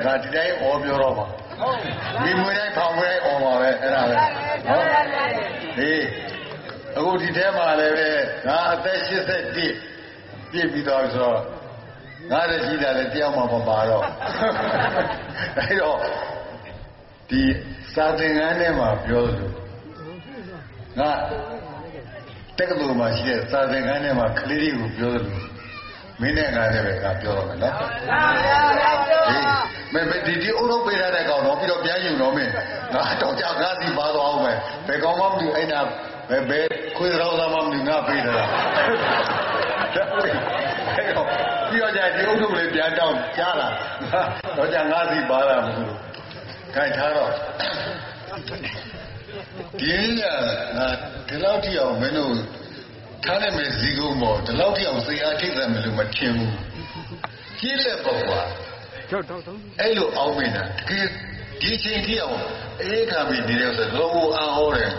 အခါဒီတိုင်းអော်ပြောတော့မှာမိမွေးတိုင်းဖောင်မွေးတိုင်းអော်မှာပဲအဲ့ဒါပဲနော်ဟေးအခုဒီထဲမှာလည်းပဲငါအသက်81ပြည့်ပြီးတော့ဆိုတော့ငါလည်းရှိတာလည်းတရားမှမပါတော့အဲ့တော့ဒီစာသင်ခန်းထဲမှာပြောလို့ငါတက္ကသိုလ်မှာရှိတဲ့စာသင်ခန်းထဲမှာကလေးတွေကိုပြောလို့ မင်းနဲ့ငါနဲ့ပဲငါပြောတော့မယ်နော်မင်းမဒီဒီအုပ်လုံးပေးရတဲ့ကောင်တော့ပြီးတော့ပြန်ယူတော့မင်းငါတော့ကြောက်ငါစီပါတော့အောင်ပဲဘယ်ကောင်မှမသိအဲ့ဒါဘယ်ဘယ်ခွေးတော်သားမှမသိငါပေးတာပြီးတော့ကြဒီအုပ်လုံးလေးပြန်တောင်းကြားလာတော့ကြငါစီပါတာမဟုတ်ဘူးခိုင်ထားတော့ဒီနေ့ကငါဒီလောက်ထိအောင်မင်းတို့ ထားနိုင်မယ်ဇီကုံပေါ်ဒီလောက်ထိအောင်စိတ်အားထိတ်တယ်မလို့မထင်ဘူးကြီးလက်ပေါ်ကွာအဲ့လိုအောင်းမင်းတာတကယ်ဒီချိန်ထိအောင်အေးခံပြီးနေတဲ့ဆိုတော့ဘောအာဟောတယ်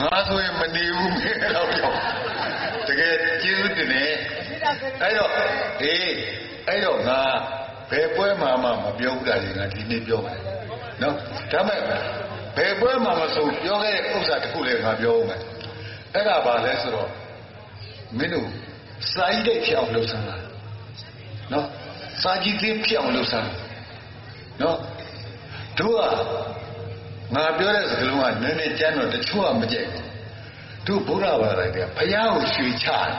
ငါဆိုရင်မနေဘူးမင်းတော့ပြောတကယ်ကျေးဇူးတင်တယ်အဲ့တော့အေးအဲ့တော့ငါဘယ်ပွဲမှာမှမပြောဘူးတာလေငါဒီနေ့ပြောမယ်နော်ဒါမဲ့ဘယ်ပွဲမှာမဆိုပြောခဲ့တဲ့ဥစ္စာတစ်ခုလည်းငါပြောဦးမယ်အဲ့ဒါဘာလဲဆိုတော့ မင်းတို့စာကြီးတဲ့ဖြစ်အောင်လုပ်စမ်းလားနော်စာကြီးသေးဖြစ်အောင်လုပ်စမ်းနော်တို့ကငါပြောတဲ့စကားလုံးကနည်းနည်းကြမ်းတော့တချို့ကမကြိုက်ဘူးတို့ဘုရားဘာသာတွေကဘုရားကိုရွှေချတယ်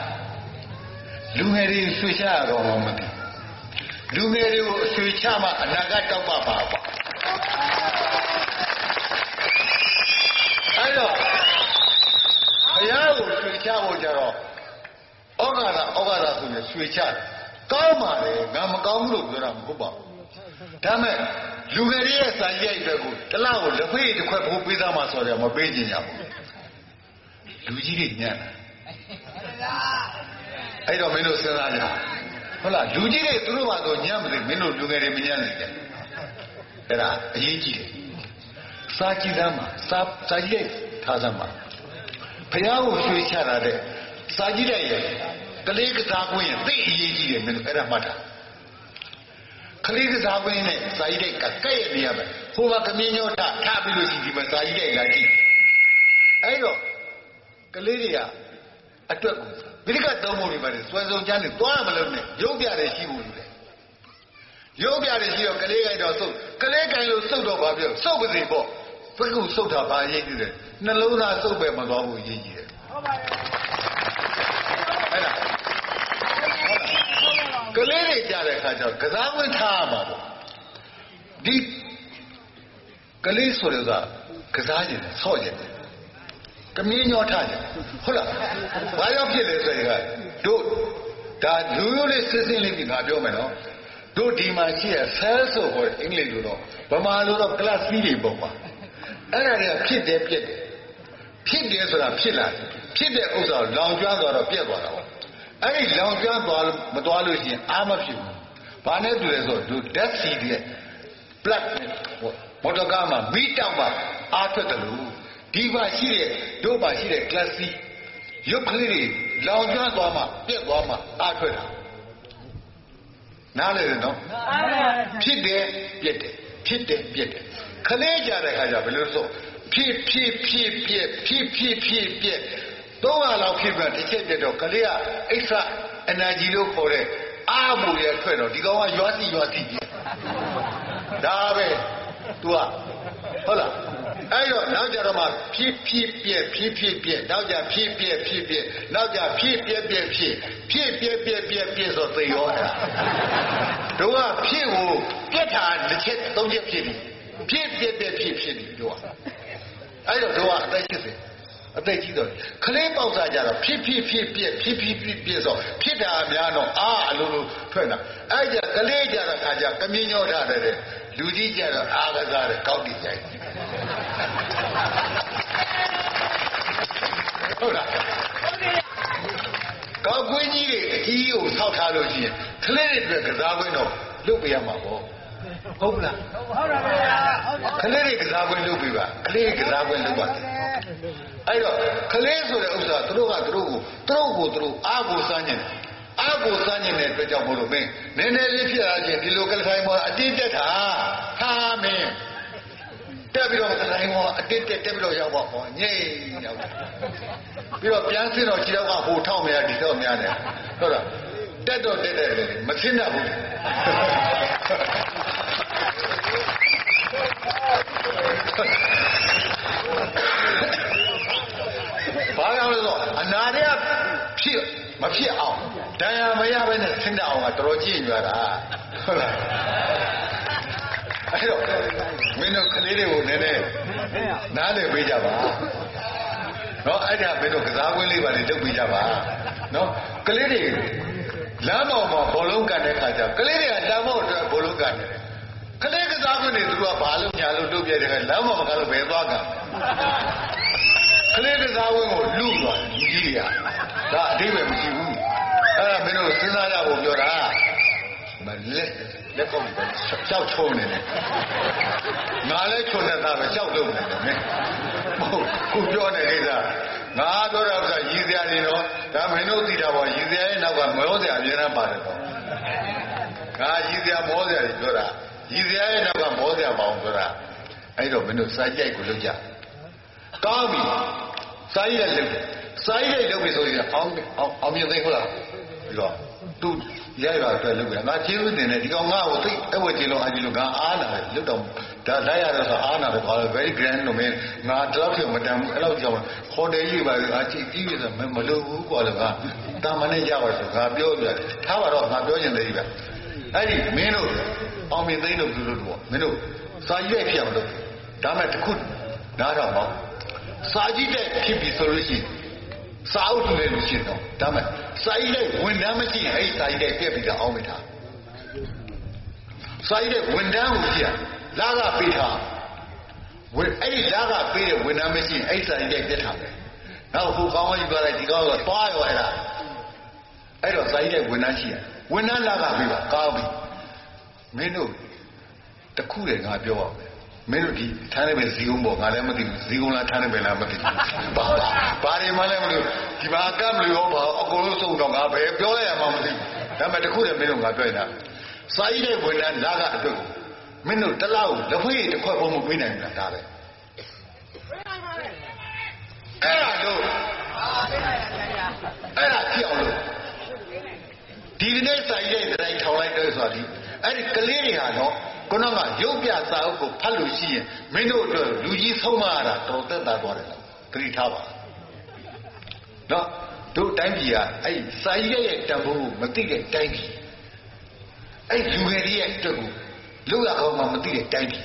လူငယ်တွေရွှေချရတော့မှမသိလူငယ်တွေကိုရွှေချမှအနာဂတ်တောက်ပါပါပါအဲ့တော့ဘုရားကိုရွှေချဖို့ကြတော့ ဩဃာတဩဃာတဆိုရင်ရွှေချတယ်ကောင်းပါလေငါမကောင်းဘူးလို့ပြောတာမဟုတ်ပါဘူးဒါမဲ့လူငယ်တွေရဲ့စာရိုက်အတွက်ကိုတလောက်ကိုလက်ဖေးတစ်ခွက်ဖို့ပေးသားမှဆိုတော့မပေးကြင်ကြဘူးလူကြီးတွေညံ့တာအဲ့တော့မင်းတို့စဉ်းစားကြဟုတ်လားလူကြီးတွေသူတို့ဘာတော့ညံ့မသိမင်းတို့လူငယ်တွေမညံ့နိုင်ကြအဲ့ဒါအရေးကြီးတယ်စာကြည့်သားမှာစာစာရိုက်ထားသားမှာဘုရားကိုရွှေချတာတဲ့ စာကြည့်တဲ့ရဲ့ကလေးကစားခွင့်ရင်သိအရေးကြီးတယ်မင်းတို့အဲ့ဒါမှတ်တာကလေးကစားခွင့်နဲ့စာကြည့်တဲ့ကကဲ့ရဲ့နေရမယ်ဟိုမှာကမင်းညောထထပြီးလို့ရှိဒီမှာစာကြည့်တဲ့လာကြည့်အဲ့တော့ကလေးတွေကအတွက်ကိုဗိဓကသုံးဖို့တွေပါလေစွဲစုံချမ်းနေသွားမလို့နဲ့ရုပ်ပြတယ်ရှိဖို့လိုတယ်ရုပ်ပြတယ်ရှိတော့ကလေးကိုင်တော့စုပ်ကလေးကိုင်လို့စုပ်တော့ပါပြောစုပ်ပါစေပေါ့ဘယ်ကုစုပ်တာပါအရေးကြီးတယ်နှလုံးသားစုပ်ပဲမသွားဘူးအရေးကြီးတယ်ဟုတ်ပါတယ်အဲ့ဒါ ကလေးတွေကြတဲ့အခါကျတော့ကစားဝင်ထားရမှာပေါ့ဒီကလေးဆိုတော့ကစားကြတယ်ဆော့ကြတယ်ကမင်းညောထားကြဟုတ်လားဘာရောက်ဖြစ်လဲဆိုရင်ကတို့ဒါလူမျိုးလေးစစ်စစ်လေးပြီးငါပြောမယ်နော်တို့ဒီမှာရှိရဆဲဆိုခေါ်တဲ့အင်္ဂလိပ်လိုတော့ဗမာလိုတော့ class C တွေပေါ့ကွာအဲ့ဒါတွေကဖြစ်တယ်ပြက်တယ်ဖြစ်တယ်ဆိုတာဖြစ်လာတယ်ဖြစ်တဲ့ဥစ္စာလောင်ကျွမ်းသွားတော့ပြက်သွားတာပေါ့ အဲ့ဒီလောင်ကျွမ်းသွားမသွားလို့ရှိရင်အာမဖြစ်ဘူးဘာနဲ့တူလဲဆိုတော့ death seed ရဲ့ black မော်တော်ကားမှာမိတောက်ပါအားထွက်တယ်လို့ဒီပါရှိတဲ့တို့ပါရှိတဲ့ class C ရုပ်ကလေးတွေလောင်ကျွမ်းသွားမှပြက်သွားမှအားထွက်တာနားလေနော်ဖြစ်တယ်ပြက်တယ်ဖြစ်တယ်ပြက်တယ်ခလေးကြတဲ့ခါကျဘယ်လိုဆိုဖြစ်ဖြစ်ဖြစ်ပြက်ဖြစ်ဖြစ်ဖြစ်ပြက် သုံးရလောက်ဖြစ်ပြတစ်ချက်ပြက်တော့ကလေးကအိဋ္ဌ energy လို့ခေါ်တဲ့အားမူရဲ့ထွက်တော့ဒီကောင်ကရွာစီရွာစီပြက်ဒါပဲ तू ကဟုတ်လားအဲ့တော့နောက်ကြတော့မှဖြစ်ဖြစ်ပြက်ဖြစ်ဖြစ်ပြက်နောက်ကြဖြစ်ပြက်ဖြစ်ပြက်နောက်ကြဖြစ်ပြက်ပြက်ဖြစ်ဖြစ်ပြက်ပြက်ပြက်ပြက်ဆိုသိရောအဲ့ဒါတို့ကဖြစ်ကိုပြက်တာတစ်ချက်သုံးချက်ဖြစ်ပြီဖြစ်ပြက်ပြက်ဖြစ်ဖြစ်ပြီတို့ကအဲ့တော့တို့ကအသက်80 အသက်ကြီးတော့ခလေးပေါက်စားကြတော့ဖြစ်ဖြစ်ဖြစ်ပြက်ဖြစ်ဖြစ်ဖြစ်ပြက်ဆိုဖြစ်တာအများတော့အာအလိုလိုထွက်လာအဲ့ကြကလေးကြတော့ခါကြကမြင်းညောထားတယ်လူကြီးကြတော့အာကစားတယ်ကောက်တည်ကြိုက်ဟုတ်လားကောက်ကွင်းကြီးတွေအကြီးကိုဆောက်ထားလို့ရှိရင်ကလေးတွေအတွက်ကစားကွင်းတော့လုပ်ပေးရမှာပေါ့ဟုတ်လားဟုတ်ပါဗျာကလေးတွေကစားကွင်းလုပ်ပေးပါကလေးတွေကစားကွင်းလုပ်ပါ အဲ့တော့ကလေးဆိုတဲ့ဥစ္စာသူတို့ကသူတို့ကိုသူတို့ကိုသူတို့အားကိုစမ်းနေတယ်အားကိုစမ်းနေတဲ့အတွက်ကြောင့်မို့လို့မင်းနည်းနည်းလေးဖြစ်လာချင်းဒီလိုကလဆိုင်မောအတင်းတက်တာဟာမင်းတက်ပြီးတော့ကလဆိုင်မောအတင်းတက်တက်ပြီးတော့ရောက်ပါဟောညိတ်ရောက်တယ်ပြီးတော့ပြန်စင်းတော့ခြေတော့ကဟိုထောက်မရဒီတော့များတယ်ဟုတ်လားတက်တော့တက်တယ်လေမစင်းတတ် ဘူးဘာကြောင့်လဲဆိုအနာရဖြစ်မဖြစ်အောင်ဒဏ်ရာမရဘဲနဲ့ဆင်းတတ်အောင်ကတော်တော်ကြည့်ကြတာဟုတ်လားအဲ့တော့မင်းတို့ကလေးတွေကိုနည်းနည်းနားလည်ပေးကြပါနော်အဲ့ဒါမင်းတို့ကစားကွင်းလေးပါလေလုပ်ပေးကြပါနော်ကလေးတွေလမ်းပေါ်မှာဘောလုံးကန်တဲ့ခါကျကလေးတွေကလမ်းပေါ်အတွက်ဘောလုံးကန်တယ်ကလေးကစားကွင်းတွေသူကဘာလို့ညာလို့တုတ်ပြတဲ့ခါလမ်းပေါ်မှာကလို့ဘယ်သွားကန် ကလေးကစားကွင်းကိုလူသွားတယ်ကြီးတွေကဒါအတိတ်ပဲမရှိဘူးအဲ့ဒါမင်းတို့စဉ်းစားကြဖို့ပြောတာမလက်လက်ကောက်ပြီးရှောက်ချုံနေတယ်ငါလည်းချုံနေတာပဲရှောက်လုံးနေတယ်မင်းဟုတ်ခုပြောနေကိစ္စငါပြောတာကရည်စရာနေတော့ဒါမင်းတို့သိတာပေါ့ရည်စရာရဲ့နောက်ကမောစရာအများနဲ့ပါတယ်ပေါ့ငါရည်စရာမောစရာတွေပြောတာရည်စရာရဲ့နောက်ကမောစရာပေါအောင်ပြောတာအဲ့တော့မင်းတို့စာကြိုက်ကိုလုပ်ကြ ကောင်းပြီစာရေးလည်းလုပ်စာရေးလည်းလုပ်ပြီဆိုရင်အောင်အောင်အောင်မြင်သိဟုတ်လားပြီးတော့သူရရအတွက်လုပ်ပြန်ငါကျေးဇူးတင်တယ်ဒီကောင်ငါ့ကိုသိအဝတ်ကျေလုံးအကြီးလို့ငါအားနာတယ်လွတ်တော့ဒါလိုက်ရတော့ဆိုအားနာတယ်ဘာလဲ very grand လို့မင်းငါတလောက်ဖြစ်မတန်ဘူးအဲ့လောက်ကြောင့်ဟိုတယ်ကြီးပါအချီကြီးပြီဆိုမလို့ဘူးကွာလည်းငါတာမနဲ့ရပါဆိုငါပြောပြတယ်ထားပါတော့ငါပြောချင်တယ်ကြီးပဲအဲ့ဒီမင်းတို့အောင်မြင်သိန်းတို့လူတို့ပေါ့မင်းတို့စာရွက်ဖြစ်အောင်လုပ်ဒါမဲ့တခုနားတော့ပေါ့ စာကြည့်တဲ့ဖြစ်ပြီဆိုလို့ရှိရင်စာအုပ်တွေလို့ရှိတော့ဒါမဲ့စာရေးတဲ့ဝန်ထမ်းမရှိရင်အဲ့ဒီစာရေးတဲ့ပြက်ပြီးတော့အောင်းမိတာစာရေးတဲ့ဝန်ထမ်းကိုကြည့်ရလာကပေးထားဝန်အဲ့ဒီလာကပေးတဲ့ဝန်ထမ်းမရှိရင်အဲ့ဒီစာရေးတဲ့ပြက်ထားတယ်နောက်ဟိုကောင်းကြီးပြောလိုက်ဒီကောင်းကသွားရောအဲ့ဒါအဲ့တော့စာရေးတဲ့ဝန်ထမ်းရှိရဝန်ထမ်းလာကပေးပါကောင်းပြီမင်းတို့တခုတည်းငါပြောပါမယ် မင်းတို့ဒီထားနေပဲဇီကုံပေါ့ငါလည်းမသိဘူးဇီကုံလားထားနေပဲလားမသိဘူးဘာဘာတွေမှလည်းမလို့ဒီမှာကပ်မလို့ဘာအကုန်လုံးစုံတော့ငါဘယ်ပြောလိုက်ရမှမသိဘူးဒါပေမဲ့တခုတည်းမင်းတို့ငါပြောနေတာစာရေးတဲ့ဝန်ထမ်းလာကအတွက်ကိုမင်းတို့တလားကိုလက်ဖွေးတစ်ခွက်ပုံမပေးနိုင်ဘူးလားဒါပဲအဲ့ဒါလို့အဲ့ဒါဖြစ်အောင်လို့ဒီနေ့စာရေးတဲ့တိုင်းထောင်လိုက်တော့ဆိုတော့အဲ့ဒီကလေးတွေဟာတော့ ခုနကရုပ်ပြစာအုပ်ကိုဖတ်လို့ရှိရင်မင်းတို့အတွက်လူကြီးဆုံးမရတာတော်သက်သာသွားတယ်လားဂရိထားပါနော်တို့တိုင်းပြည်ကအဲ့စာရေးရဲ့တန်ဖိုးကိုမသိတဲ့တိုင်းပြည်အဲ့လူငယ်တွေရဲ့အတွက်ကိုလောက်ရအောင်မှမသိတဲ့တိုင်းပြည်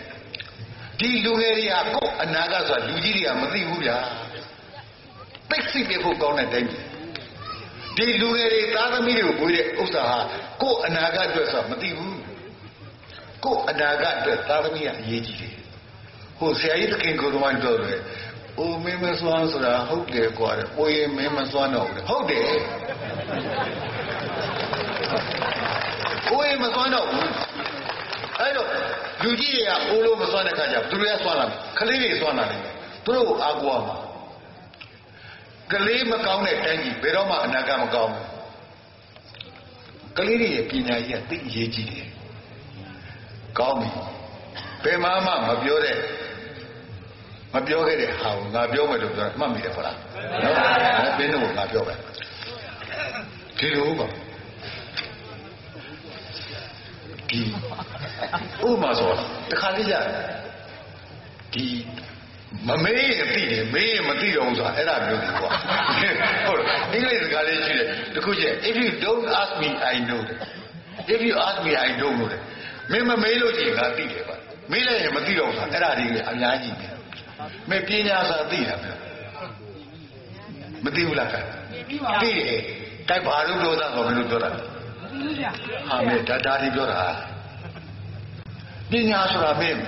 ဒီလူငယ်တွေကကိုယ်အနာဂတ်ဆိုတာလူကြီးတွေကမသိဘူးဗျာသိစိတ်ပြဖို့ကောင်းတဲ့တိုင်းပြည်ဒီလူငယ်တွေသားသမီးတွေကိုကိုယ်တဲ့ဥစ္စာဟာကိုယ်အနာဂတ်အတွက်ဆိုတာမသိဘူး ကိုယ်အနာဂတ်အတွက်သားသမီးကအရေးကြီးတယ်ဟိုဆရာကြီးတခင်ကိုယ်တော်မှပြောတယ်အိုမင်းမစွမ်းဆိုတာဟုတ်တယ်ကွာတဲ့။အိုရင်မင်းမစွမ်းတော့ဘူးဟုတ်တယ်။အိုရင်မစွမ်းတော့ဘူး။အဲ့တော့လူကြီးတွေကအိုးလို့မစွမ်းတဲ့ခါကျသူတွေကစွမ်းလာတယ်။ကလေးတွေစွမ်းလာတယ်။သူတို့ကိုအားကိုးရမှာ။ကလေးမကောင်းတဲ့တိုင်းကြီးဘယ်တော့မှအနာဂတ်မကောင်းဘူး။ကလေးတွေရဲ့ပညာကြီးကသိအရေးကြီးတယ်။ ကောင်းပြီ။ဘယ်မှမှမပြောတဲ့မပြောခဲ့တဲ့ဟာကိုငါပြောမယ်လို့ပြောမှတ်မိတယ်ဟုတ်လားနော်ဘင်းတို့ကငါပြောပဲဒီလိုပါဒီဥပမာဆိုတခါလေးကြာဒီမမေးရင်သိတယ်မေးရင်မသိတော့ဘူးဆိုတာအဲ့ဒါမျိုးကြီးကွာဟုတ်အင်္ဂလိပ်စကားလေးရှိတယ်တခုကျ if you don't ask me i know if you ask me i don't know မင်းမမေးလို့ရှိရင်ငါသိတယ်ပါမေးလိုက်ရင်မသိတော့ဘူးဆိုတာအဲ့ဒါတွေအများကြီးပဲမပညာစာသိတာပဲမသိဘူးလားကသိတယ်တိုက်ဘာလို့ပြောတာဆိုဘယ်လိုပြောတာဟာမေဒါဒါတွေပြောတာပညာဆိုတာမင်း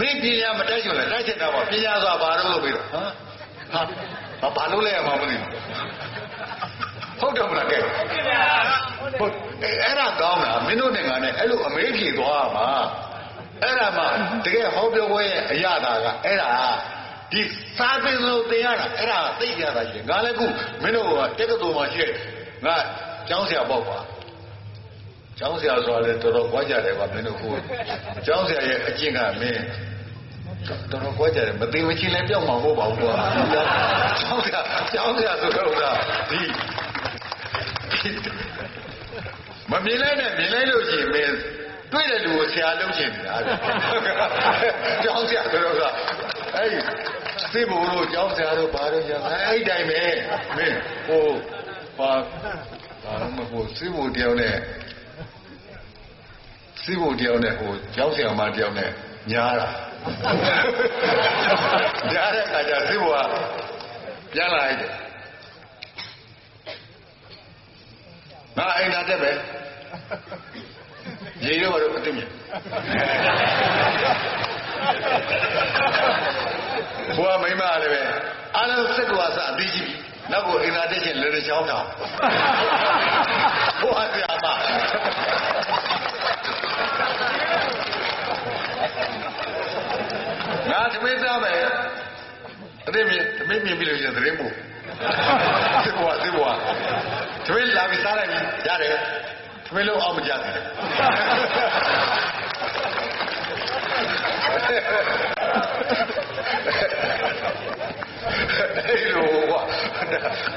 မင်းပညာမတိုက်ချင်လဲတိုက်ချင်တာပါပညာဆိုတာဘာလို့လို့ပြီးတော့ဟာဟာဘာလို့လဲရမှာမသိဘူးဟုတ်တယ်မလားကဲဟုတ် အဲ့ဒါကောင်းတာမင်းတို့နဲ့ငါနဲ့အဲ့လိုအမေးဖြေသွားမှာအဲ့ဒါမှတကယ်ဟောပြောပွဲရဲ့အရသာကအဲ့ဒါဒီစာပေလို့သင်ရတာအဲ့ဒါသိကြတာရှင်ငါလည်းခုမင်းတို့ကတက္ကသိုလ်မှာရှိတဲ့ငါကျောင်းဆရာပေါ့ကွာကျောင်းဆရာဆိုတာလေတော်တော်ကြွားကြတယ်ကွာမင်းတို့ဟိုကျောင်းဆရာရဲ့အကျင့်ကမင်းတော်တော်ကြွားကြတယ်မသိမချင်းလည်းပြောက်မှာမဟုတ်ပါဘူးကွာကျောင်းဆရာကျောင်းဆရာဆိုတော့ကဒီ မမြင်လိုက်နဲ့မြင်လိုက်လို့ရှိရင်မင်းတွေ့တဲ့လူကိုဆရာလုပ်ချင်နေတာကျောင်းဆရာဆိုတော့ကအဲ့ဒီသိဖို့လို့ကျောင်းဆရာတို့ဘာလို့ညာအဲ့ဒီတိုင်းပဲမင်းဟိုဘာဘာမှမဟုတ်သိဖို့တယောက်နဲ့သိဖို့တယောက်နဲ့ဟိုကျောင်းဆရာမတယောက်နဲ့ညားတာညားတဲ့အခါကျသိဖို့ကပြန်လာလိုက်တယ်ငါအိမ်သာတက်ပဲ ရေရောတော့အသိမြင်ဘုရားမိမလည်းပဲအားလုံးစက်ကွာစအပြီးကြည့်နောက်ကိုအိမ်သာတက်ချင်းလေလေချောင်းတောင်ဘုရားဆရာမငါသမီးသားမယ်အသိမြင်သမီးမြင်ပြီလို့ရှင်သတင်းပို့စက်ကွာစက်ကွာသမီးလာပြီးစားလိုက်ပြီရတယ် သမီးလုံးအောင်မကြတယ်အဲ့လိုကွာ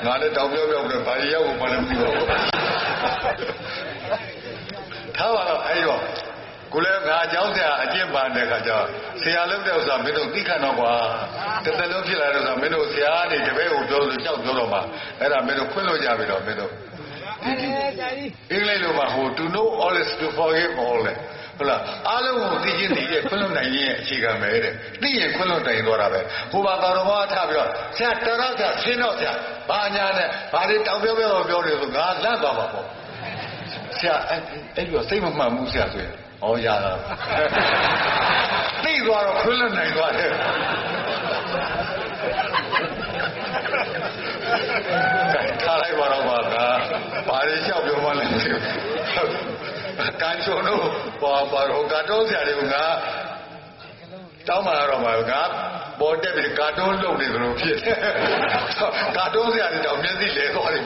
ငါလည်းတောင်ပြောပြောပြီးဘာရောက်ကိုမှလည်းမသိပါဘူးထားပါတော့အဲ့တော့ကိုလည်းငါအကြောင်းဆရာအကျင့်ပါတဲ့ခါကျဆရာလုပ်တဲ့ဥစ္စာမင်းတို့သိခံတော့ကွာတစ်သက်လုံးဖြစ်လာတဲ့ဥစ္စာမင်းတို့ဆရာကနေတပည့်ကိုပြောလို့ကြောက်ပြောတော့မှအဲ့ဒါမင်းတို့ခွင့်လို့ကြပြီတော့မင်းတို့ဒီဒီ အင်္ဂလိပ်လိုမှာဟို to know all is to forgive all လေဟုတ်လားအားလုံးကိုသိချင်းသိရဲ့ခွင့်လွတ်နိုင်ရဲ့အခြေခံပဲတဲ့သိရင်ခွင့်လွတ်နိုင်သွားတာပဲဟိုဘာတော်တော်မှာထားပြီးတော့ဆရာတော်တော်ဆရာဆင်းတော့ဆရာဘာညာနဲ့ဘာတွေတောင်ပြောပြောပြောနေဆိုငါလန့်သွားမှာပေါ့ဆရာအဲ့အဲ့လိုစိတ်မမှန်ဘူးဆရာဆိုရင်ဩရတာသိသွားတော့ခွင့်လွတ်နိုင်သွားတယ် ထားလိုက်ပါတော့ပါကဘာတွေလျှောက်ပြောမှလဲကန်ချုံတို့ဘာဘာဟိုကတော့ဆရာတွေကငါတောင်းမှတော့မှာငါပေါ်တက်ပြီးကာတွန်းလုပ်နေသလိုဖြစ်တယ်ကာတွန်းဆရာတွေတော့မျက်စိလဲသွားတယ်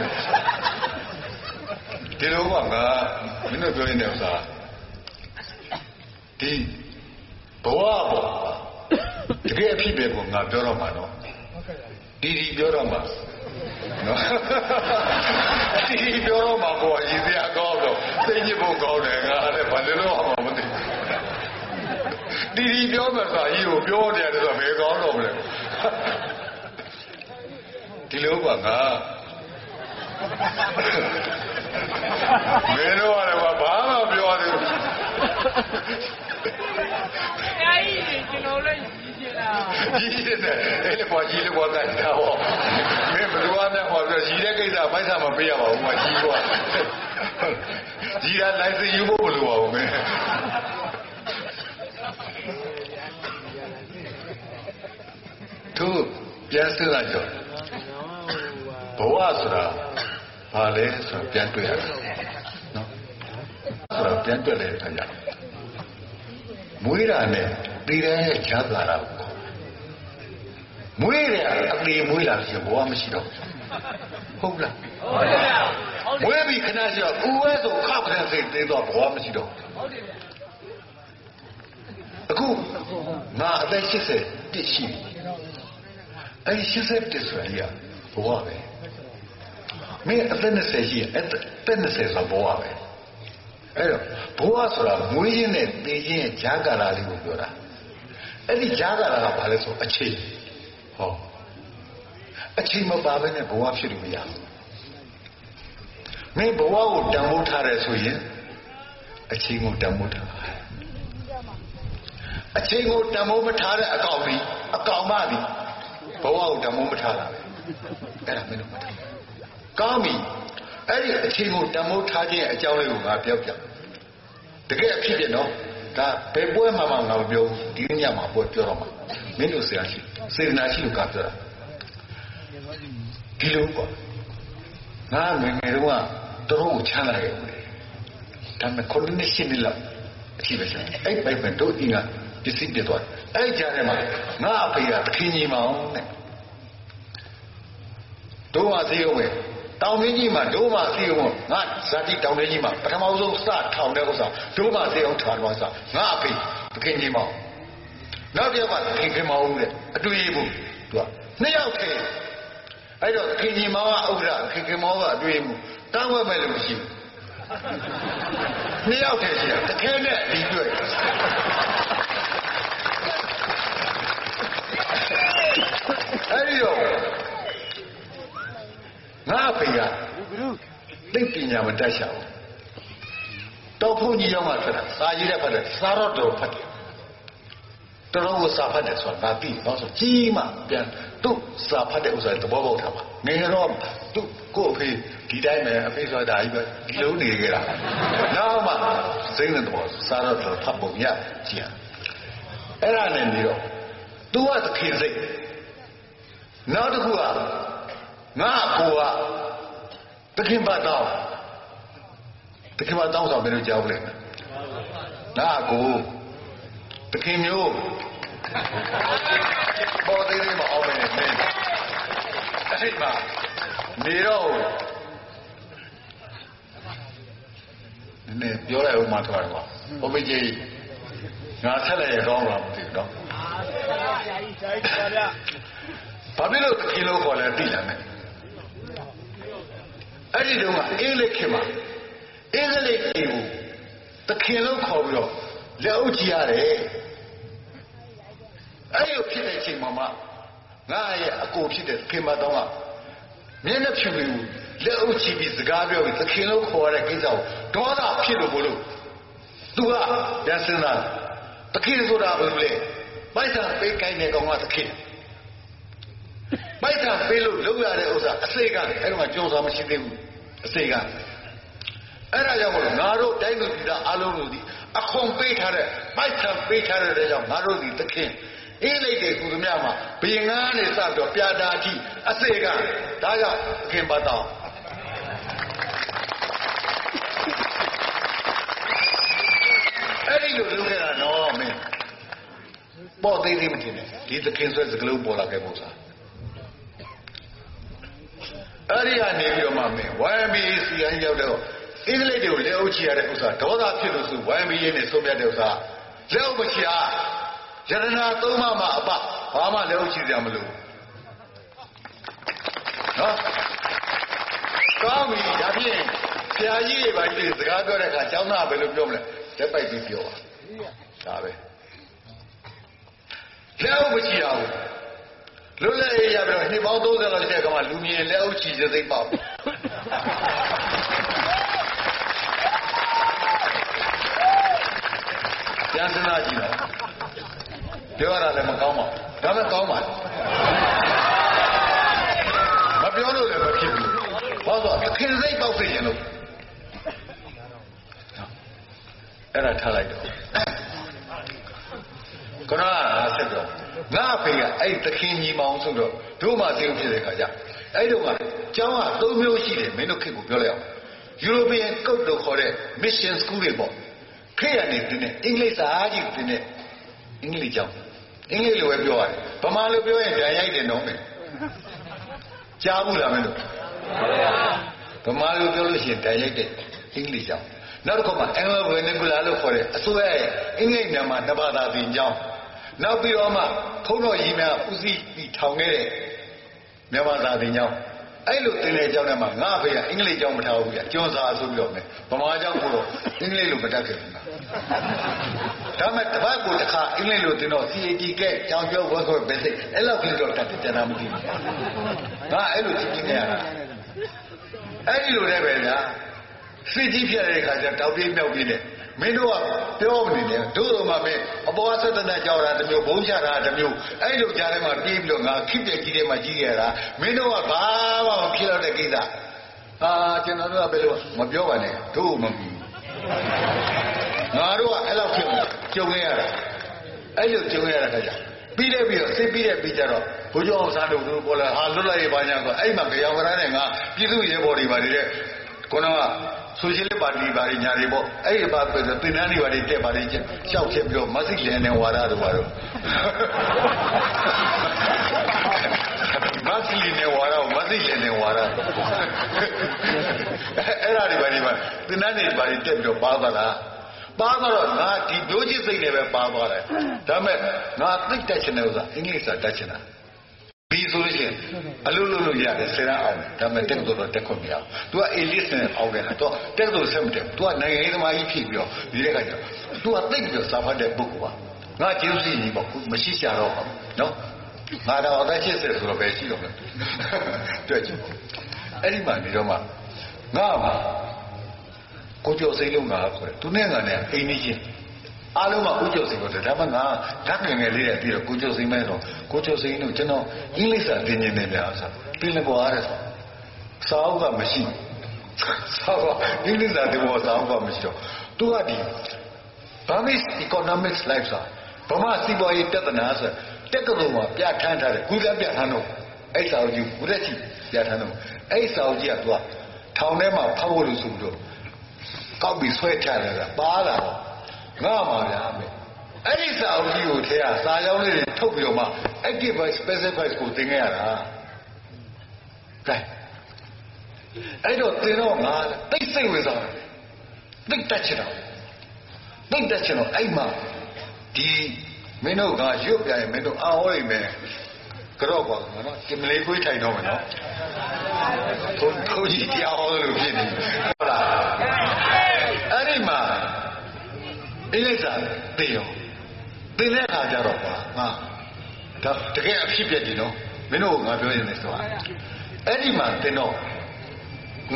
ဒီလိုကငါမင်းတို့ပြောနေတဲ့ဥစ္စာဒီဘဝပေါ့တကယ်အဖြစ်ပဲကိုငါပြောတော့မှာနော်ဒီဒီပြောတော့မှာ နော်ဒီပြောတော့မှာကိုရည်စရာကောင်းတော့သိညစ်ဖို့ကောင်းတယ်ငါလည်းဘာလို့လို့မှမသိဒီဒီပြောမှဆိုအကြီးကိုပြောတယ်ဆိုတော့ဘယ်ကောင်းတော့မလဲဒီလိုကငါမင်းတို့ကလည်းဘာမှပြောသေးဘူး哎，ကျွန်တော်လည်း ကြီးကျင်တာကြီးတယ်အဲ့လေပေါ်ကြီးလေပေါ်ကန်တာဟောမင်းဘယ်လိုအများဟောပြောကြီးတဲ့ကိစ္စပိုက်ဆံမပေးရပါဘူးကွာကြီးကွာကြီးတာလိုင်စင်ယူဖို့မလိုပါဘူးမင်းသူပြန်စလာကြောဘဝဆိုတာဘာလဲဆိုတော့ပြန်တွေ့ရတယ်နော်ဆိုတော့ပြန်တွေ့တဲ့အခါကျမွေးတာနဲ့တည်တဲ့ဂျာသာတာကို မွေးတယ်အသေးမွေးလာလို့ရှိရင်ဘဝမရှိတော့ဘူးဟုတ်လားဟုတ်တယ်ဗျဟုတ်တယ်မွေးပြီးခဏရှိတော့ဦးဝဲဆိုခောက်ခနဲ့စိတ်သေးတော့ဘဝမရှိတော့ဘူးဟုတ်တယ်ဗျအခုငါအသက်80ပြည့်ရှိပြီအဲ့ဒီ80ပြည့်ဆိုရင်ဘဝပဲမင်းအသက်20ရှိရင်အသက်20ဆိုဘဝပဲအဲ့တော့ဘဝဆိုတာမွေးခြင်းနဲ့တည်ခြင်းရဲ့ဂျာကာလာလေးကိုပြောတာအဲ့ဒီဂျာကာလာကဘာလဲဆိုအချိန် ဟောအချိန်မပါဘဲနဲ့ဘဝဖြစ်လို့မရဘူးမင်းဘဝကိုတန်ဖိုးထားတယ်ဆိုရင်အချိန်ကိုတန်ဖိုးထားပါအချိန်ကိုတန်ဖိုးမထားတဲ့အကောင်ကြီးအကောင်မကြီးဘဝကိုတန်ဖိုးမထားတာပဲအဲ့ဒါမင်းတို့မထားကောင်းပြီအဲ့ဒီအချိန်ကိုတန်ဖိုးထားခြင်းအကြောင်းလေးကိုငါပြောပြတကယ်အဖြစ်ပြနော်ဒါဘယ်ပွဲမှာမှငါမပြောဘူးဒီညမှာပွဲပြောတော့မှာမင်းတို့ဆရာရှိ စေတနာရှိလို့ကပြောတာဒီလိုပေါ့ငါငယ်ငယ်တော့ကတော့ကိုချမ်းလာခဲ့ဘူးလေဒါပေမဲ့ခုနှစ်ရှင်းနေလောက်အဖြစ်ပဲရှင်အဲ့ပိုက်ပဲတို့အင်းကပစ္စည်းပြသွားအဲ့ကြားထဲမှာငါအဖေကသခင်ကြီးမောင်တဲ့တို့ကသေးအောင်ပဲအတောင်မင်းကြီးမှာဒိုးမစီအောင်ငါဇာတိတောင်မင်းကြီးမှာပထမဆုံးစထောင်တဲ့ဥစ္စာဒိုးမစီအောင်ထားတော့စငါအဖေသခင်ကြီးမောင် နောက်တစ်ယောက်ကသခင်ခင်မောင်ဦးတဲ့အတွေ့အမှုသူကနှစ်ယောက်ထဲအဲ့တော့သခင်ကြီးမောင်ကဥက္ကဋ္ဌသခင်ခင်မောင်ကအတွေ့အမှုတောင်းဝဲမဲ့လို့မရှိဘူးနှစ်ယောက်ထဲရှိတာတခဲနဲ့ဒီတွေ့အဲ့ဒီတော့ငါအဖေကသိပညာမတတ်ရှာဘူးတော့ဘုန်းကြီးရောက်မှဖတ်တာစာကြီးတဲ့ဖတ်တယ်စာတော့တော်ဖတ်တယ် တော်တော်ကိုစာဖတ်တယ်ဆိုတာငါသိတော့ဆိုကြီးမှပြန်သူ့စာဖတ်တဲ့ဥစ္စာသဘောပေါက်တာပါငယ်တော့သူ့ကို့အဖေဒီတိုင်းပဲအဖေဆိုတာဒါကြီးပဲဒီလိုနေကြတာနောက်မှစိတ်နဲ့တော့စာတော့တော်ဖတ်ပုံရကြည့်အဲ့ဒါနဲ့ပြီးတော့သူကသခင်စိတ်နောက်တစ်ခုကငါအကိုကသခင်ဘတ်တော့သခင်ဘတ်တော့ဆိုဘယ်လိုကြောက်လဲငါအကို သခင်မျိုးပေါ်သေးသေးမအောင်မယ်နဲ့အဲ့ဒီမှာနေတော့နည်းပြောလိုက်ဦးမှထွက်တော့ဘုမကြီးငါဆက်လိုက်ရတော့မသိဘူးတော့ဘာဖြစ်လို့သခင်လို့ခေါ်လဲသိလားမယ်အဲ့ဒီတုန်းကအင်းလက်ခင်မှာအင်းလက်ခင်ကိုသခင်လို့ခေါ်ပြီးတော့ လက်အုပ်ကြည့်ရတယ်အဲ့ဒီဖြစ်တဲ့ချိန်မှာမှငါရဲ့အကိုဖြစ်တဲ့ခင်မတော်ကမျက်နှာဖြူဖြူလက်အုပ်ကြည့်ပြီးစကားပြောပြီးသခင်လို့ခေါ်ရတဲ့ကိစ္စကိုဒေါသဖြစ်လို့ဘလို့သူကပြန်စဉ်းစားသခင်ဆိုတာဘယ်လိုလဲမိုက်တာပေးကိုင်းတဲ့ကောင်ကသခင်မိုက်တာပေးလို့လုပ်ရတဲ့ဥစ္စာအစိတ်ကအဲ့တော့ကကြော်စွာမရှိသေးဘူးအစိတ်ကအဲ့ဒါကြောင့်မို့ငါတို့တိုင်းသူပြည်သားအလုံးတို့ဒီ အခွန်ပေးထားတဲ့မိုက်တာပေးထားတဲ့ကြောင့်ငါတို့ဒီသခင်အေးလိုက်တဲ့ကုသမြမှာဘယင်ကားနဲ့စတော့ပြာတာတိအစိတ်ကဒါကြောင့်သခင်ပတ်တော်အဲ့ဒီလိုလုပ်ခဲ့တာနော်မင်းပေါ်သေးသေးမထင်နဲ့ဒီသခင်ဆွဲစကလုံးပေါ်လာခဲ့ပုံစားအဲ့ဒီကနေပြီးတော့မှမင်း YMBC အရင်ရောက်တော့ အင်္ဂလိပ်တွေကိုလက်အုပ်ချရတဲ့ဥစ္စာဒေါသဖြစ်လို့ဆို YMBA နဲ့ဆုံးဖြတ်တဲ့ဥစ္စာလက်အုပ်မချရယရနာသုံးပါးမှအပဘာမှလက်အုပ်ချကြမလို့နော်ကောင်းပြီဒါဖြင့်ဆရာကြီးတွေပါကြီးစကားပြောတဲ့အခါကျောင်းသားဘယ်လိုပြောမလဲလက်ပိုက်ပြီးပြောပါဒါပဲလက်အုပ်မချရဘူးလွတ်လပ်ရေးရပြီးတော့နှစ်ပေါင်း30လောက်ရှိတဲ့ကောင်ကလူမြင်လက်အုပ်ချီစသိပ် ပေါ့ပြန်စနာကြည့်တော့ပြောရတာလည်းမကောင်းပါဘူးဒါပဲကောင်းပါလားမပြောလို့လည်းမဖြစ်ဘူးဘာလို့ဆိုခင်စိတ်ပေါက်သိရင်လို့အဲ့ဒါထားလိုက်တော့ခဏဆက်တော့ငါအဖေကအဲ့သခင်ကြီးမောင်ဆိုတော့တို့မှသိလို့ဖြစ်တဲ့ခါကျအဲ့တော့ကကျောင်းက၃မျိုးရှိတယ်မင်းတို့ခေတ်ကိုပြောလိုက်အောင် European Code လို့ခေါ်တဲ့ Mission School တွေပေါ့ ခေတ်ရနေတင်တဲ့အင်္ဂလိပ်စာကြီးတင်တဲ့အင်္ဂလိပ်ကျောင်းအင်္ဂလိပ်လိုပဲပြောရတယ်ဗမာလိုပြောရင်ဓာတ်ရိုက်တယ်တော့မယ်ကြားဘူးလားမင်းတို့ဗမာလိုပြောလို့ရှိရင်ဓာတ်ရိုက်တဲ့အင်္ဂလိပ်ကျောင်းနောက်တစ်ခါမှာ Anglo Vernacular လို့ခေါ်တဲ့အစိုးရရဲ့အင်္ဂလိပ်နာမနှစ်ဘာသာသင်ကျောင်းနောက်ပြီးတော့မှဖုန်းတော်ကြီးများဦးစီးပြီးထောင်ခဲ့တဲ့မြန်မာသာသင်ကျောင်း အဲ့လိုသင်တဲ့ကျောင်းထဲမှာငါဖေကအင်္ဂလိပ်ကျောင်းမထားဘူးပြကျောင်းစာဆိုပြီးတော့မယ်ဗမာကျောင်းကိုတော့အင်္ဂလိပ်လိုမတတ်ခဲ့ဘူးဒါမဲ့တပတ်ကိုတစ်ခါအင်္ဂလိပ်လိုသင်တော့ CAT ကဲကျောင်းကျောင်း work with basic အဲ့လောက်ကြီးတော့တတ်တယ်ကျွန်တော်မသိဘူးငါအဲ့လိုသိနေရတာအဲ့ဒီလိုလည်းပဲညာစစ်ကြီးဖြစ်တဲ့အခါကျတောက်ပြေးမြောက်ပြေးတယ် မင်းတို့ကပြောမနေနဲ့တို့တော့မှမင်းအပေါ်ကဆက်တဲ့ကြောက်တာတစ်မျိုးဘုံချတာတစ်မျိုးအဲ့လိုကြားထဲမှာပြေးပြီးတော့ငါခိပြက်ကြီးထဲမှာကြီးခဲ့တာမင်းတို့ကဘာမှမဖြစ်တော့တဲ့ကိစ္စဟာကျွန်တော်တို့ကဘယ်လိုမပြောပါနဲ့တို့မပြီးငါတို့ကအဲ့လောက်ဖြစ်ကြုံနေရတာအဲ့လိုကြုံရတဲ့ခါကျပြီးတဲ့ပြီးတော့စစ်ပြီးတဲ့ပြီးကြတော့ဘုရားအောင်စားတို့တို့ပေါ်လာဟာလွတ်လပ်ရေးပါညာဆိုအဲ့မှာကြောင်ကရနဲ့ငါပြည်သူရဲဘော်တွေပါနေတဲ့ခုနက ဆိုရှယ်လစ်ပါတီဘာတွေညာတွေပေါ့အဲ့ဒီပါသင်တန်းတွေဘာတွေတက်ပါလိမ့်ရှောက်ချက်ပြီးတော့မသိလင်းနေဝါဒတို့ဘာတို့မသိလင်းနေဝါဒမသိလင်းနေဝါဒအဲ့ဒါတွေဘာတွေပါသင်တန်းတွေဘာတွေတက်ပြီးတော့ပါသလားပါတော့ငါဒီမျိုးချစ်စိတ်နဲ့ပဲပါသွားတယ်ဒါပေမဲ့ငါသိတတ်ချင်တဲ့ဥစ္စာအင်္ဂလိပ်စာတတ်ချင်တာ ဘီဆိုလို့ရှိရင်အလုပ်လုပ်လို့ရတယ်ဆယ်ရအောင်ဒါပေမဲ့တက်တော့တက်ခွင့်မရဘူး तू က elite နဲ့အောင်တယ်တော့တက်တော့ဆက်မတက် तू ကနိုင်ငံရေးသမားကြီးဖြစ်ပြီးတော့ဒီတဲ့ခါကျ तू ကသိပြီးတော့စာဖတ်တဲ့ပုဂ္ဂိုလ်ပါငါကျေးဇူးရှင်ကြီးပေါ့မရှိရှာတော့ဘူးနော်ငါတော့အသက်80ဆိုတော့ပဲရှိတော့မယ်တွေ့ကြည့်အဲ့ဒီမှာနေတော့မှငါမှာကိုကျော်စိတ်လုံးငါခေါ်တယ်သူနဲ့ငါနဲ့အိမ်နေချင်း အားလုံးကကိုကျော်စိတ်ကိုတယ်ဒါမှငါဓာတ်ငယ်ငယ်လေးရပြီးတော့ကိုကျော်စိတ်မဲတော့ကိုကျော်စိတ်တို့ကျွန်တော်အင်္ဂလိပ်စာသင်နေတယ်ဗျာဆိုပြင်လကွာတဲ့ဆိုစာအုပ်ကမရှိစာအုပ်အင်္ဂလိပ်စာသင်ဖို့စာအုပ်ကမရှိတော့သူကဒီ Burmese economics life စာဗမာစီးပွားရေးပြဿနာဆိုတက်ကတော်မှာပြဋ္ဌာန်းထားတယ်ကုသပြဋ္ဌာန်းတော့အဲ့စာအုပ်ကြီးဘုရက်ကြီးပြဋ္ဌာန်းတော့အဲ့စာအုပ်ကြီးကသူကထောင်ထဲမှာဖောက်ဖို့လို့ဆိုပြီးတော့ကောက်ပြီးဆွဲချတယ်ကပါလာတော့ ငါမှာဗျာမယ်အဲ့ဒီစာအုပ်ကြီးကိုထဲကစာကြောင်းလေးတွေထုတ်ပြီးတော့မှ active by specified ကိုသင်ခဲ့ရတာကဲအဲ့တော့သင်တော့ငါတိတ်စိတ်ဝင်စားတယ်တိတ်တက်ချင်တာတိတ်တက်ချင်တော့အဲ့မှာဒီမင်းတို့ကရွတ်ပြရင်မင်းတို့အာဟောနေမယ်ကြော့ပါကတော့နော်ဒီမလေးခွေးထိုင်တော့မယ်နော်ဘုန်းဘုန်းကြီးတရားဟောလို့ဖြစ်နေဟုတ်လားအဲ့ဒီမှာ အိလိစာသိရောသိတဲ့အခါကျတော့ပါငါဒါတကယ်အဖြစ်ပြက်တယ်နော်မင်းတို့ကငါပြောရင်လည်းဆိုတာအဲ့ဒီမှာသင်တော့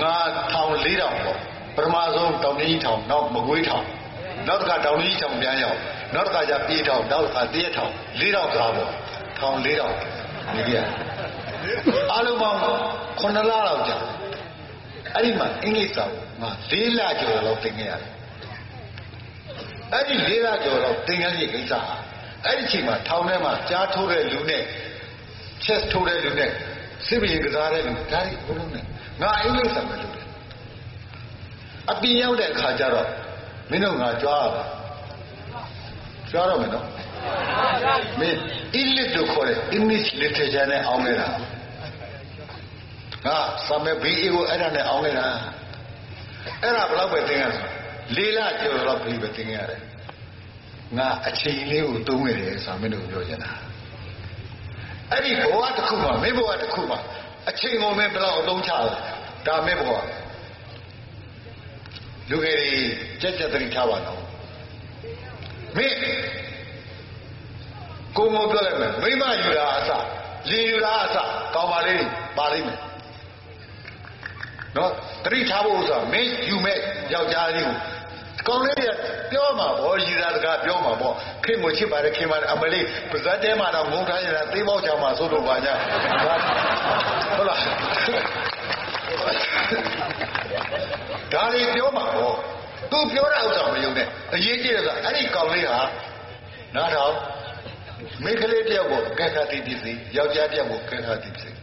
ငါထောင်၄တောင်ပေါ့ပထမဆုံးတောင်ကြီးထောင်နောက်မကွေးထောင်နောက်တစ်ခါတောင်ကြီးထောင်ပြန်ရောက်နောက်တစ်ခါကျပြေးထောင်နောက်တစ်ခါတရက်ထောင်၄တောင်ကားပေါ့ထောင်၄တောင်ဒီကအားလုံးပေါင်း9လလောက်ကြာအဲ့ဒီမှာအင်္ဂလိပ်စာကိုငါ၄လကျော်လောက်သင်ခဲ့ရတယ် အဲ့ဒီ၄လကျော်လောက်သင်ခဲ့တဲ့ကိစ္စဟာအဲ့ဒီအချိန်မှာထောင်ထဲမှာကြားထိုးတဲ့လူနဲ့ chest ထိုးတဲ့လူနဲ့စစ်ဘရင်ကစားတဲ့လူဒါတွေဘုလုံးနဲ့ငါအင်္ဂလိပ်စာပဲလုပ်တယ်အပြင်ရောက်တဲ့အခါကျတော့မင်းတို့ငါကြွားရပါကြွားတော့မယ်နော်မင်း English လို့ခေါ်တဲ့ English literature နဲ့အောင်နေတာငါစာမေဘီအီကိုအဲ့ဒါနဲ့အောင်နေတာအဲ့ဒါဘယ်လောက်ပဲသင်ရဆို လေးလကျော်တော့ပြီပဲသင်ရတယ်ငါအချိန်လေးကိုသုံးခဲ့တယ်ဆိုမင်းတို့ပြောချင်တာအဲ့ဒီဘဝတစ်ခုမှာမင်းဘဝတစ်ခုမှာအချိန်ကိုမင်းဘယ်လောက်အသုံးချလဲဒါမင်းဘဝလူငယ်တွေကြက်ကြက်တတိထားပါတော့မင်းကိုမောပြောလိုက်မယ်မိမယူတာအစရေယူတာအစကောင်းပါလေပါလိမ့်မယ်နော်တတိထားဖို့ဆိုတာမင်းယူမဲ့ယောက်ျားလေးကို ကောင်းလေးပြောမှာဗောရည်သားတကားပြောမှာဗောခင်ကိုချစ်ပါတယ်ခင်ပါတယ်အမလေးပါဇက်တဲမှာတော့ငုံထားနေတာသေးပေါက်ချာမှာသို့လို့ပါညာဟုတ်လားဒါလေးပြောမှာဗောသူပြောတဲ့ဥစ္စာမယုံနဲ့အရေးကြီးတယ်ဆိုအဲ့ဒီကောင်လေးဟာနားထောင်မိန်းကလေးတယောက်ကိုကဲခါတိပစ္စည်းယောက်ျားတယောက်ကိုကဲခါတိပစ္စည်း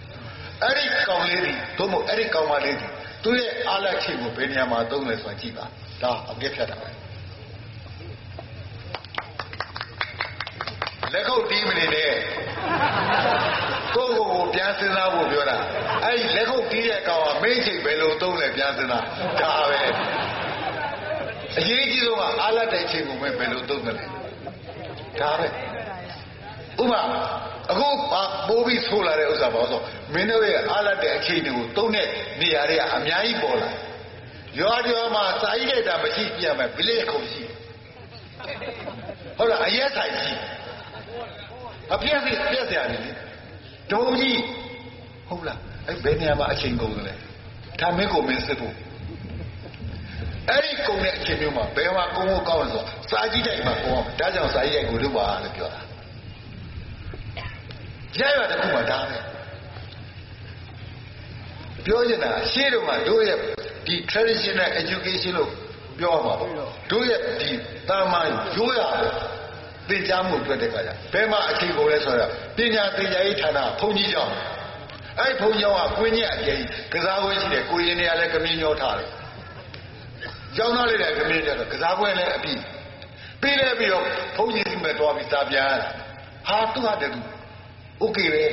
အဲ့ဒီကောင်လေးဒီသို့မဟုတ်အဲ့ဒီကောင်မလေးဒီသူ့ရဲ့အားလက်ချိန်ကိုဘယ်နေရာမှာသုံးလဲဆိုတာကြည့်ပါ ဒါအပြည့်ဖြတ်တာပဲလက်ခုပ်တီးမနေနဲ့ကိုယ့်ကိုယ်ကိုပြန်စဉ်းစားဖို့ပြောတာအဲ့ဒီလက်ခုပ်တီးတဲ့ကောင်ကမင်းချိန်ဘယ်လိုသုံးလဲပြန်စဉ်းစားဒါပဲအရေးကြီးဆုံးကအားလက်တဲ့ချိန်ကိုဘယ်လိုသုံးတယ်လဲဒါပဲဥမာအခုပိုးပြီးဆိုးလာတဲ့ဥစ္စာပါဆိုမင်းတို့ရဲ့အားလက်တဲ့အချိန်တွေကိုသုံးတဲ့နေရာတွေကအများကြီးပေါ်လာ ရွာရွာမှာစာရေးလိုက်တာမရှိပြန်မယ်ဗလေခုံရှိဟုတ်လားအရက်ဆိုင်ကြီးအပြည့်စီပြည့်စရာနေလေဒုံကြီးဟုတ်လားအဲ့ဘယ်နေရာမှာအချိန်ကုန်တယ်လဲဒါမင်းကိုမင်းစစ်ဖို့အဲ့ဒီကုန်တဲ့အချိန်မျိုးမှာဘယ်မှာကုန်ဖို့ကောင်းလဲဆိုစာကြည့်တိုက်မှာကုန်အောင်ဒါကြောင့်စာရေးရိုက်ကိုလုပ်ပါလို့ပြောတာရရတဲ့ခုမှဒါပဲပြောချင်တာရှေ့တော့ကတို့ရဲ့ ဒီ traditional education လို့ပြောမှာပေါ့တို့ရဲ့ဒီတာမန်ရိုးရသင်ကြားမှုအတွက်တဲ့ခါကျဘယ်မှာအချိန်ကုန်လဲဆိုတော့ပညာသင်ကြားရေးဌာနဘုန်းကြီးကျောင်းအဲ့ဘုန်းကြီးကျောင်းကကွင်းကြီးအကျယ်ကြီးကစားဝဲရှိတယ်ကိုရင်တွေကလည်းကမင်းညောထားတယ်ကျောင်းသားလေးတွေကကမင်းညောတော့ကစားပွဲလည်းအပြီးပြီးလဲပြီးတော့ဘုန်းကြီးစီမဲ့သွားပြီးစာပြန်ဟာသူ့ဟာတည်းသူโอเคပဲ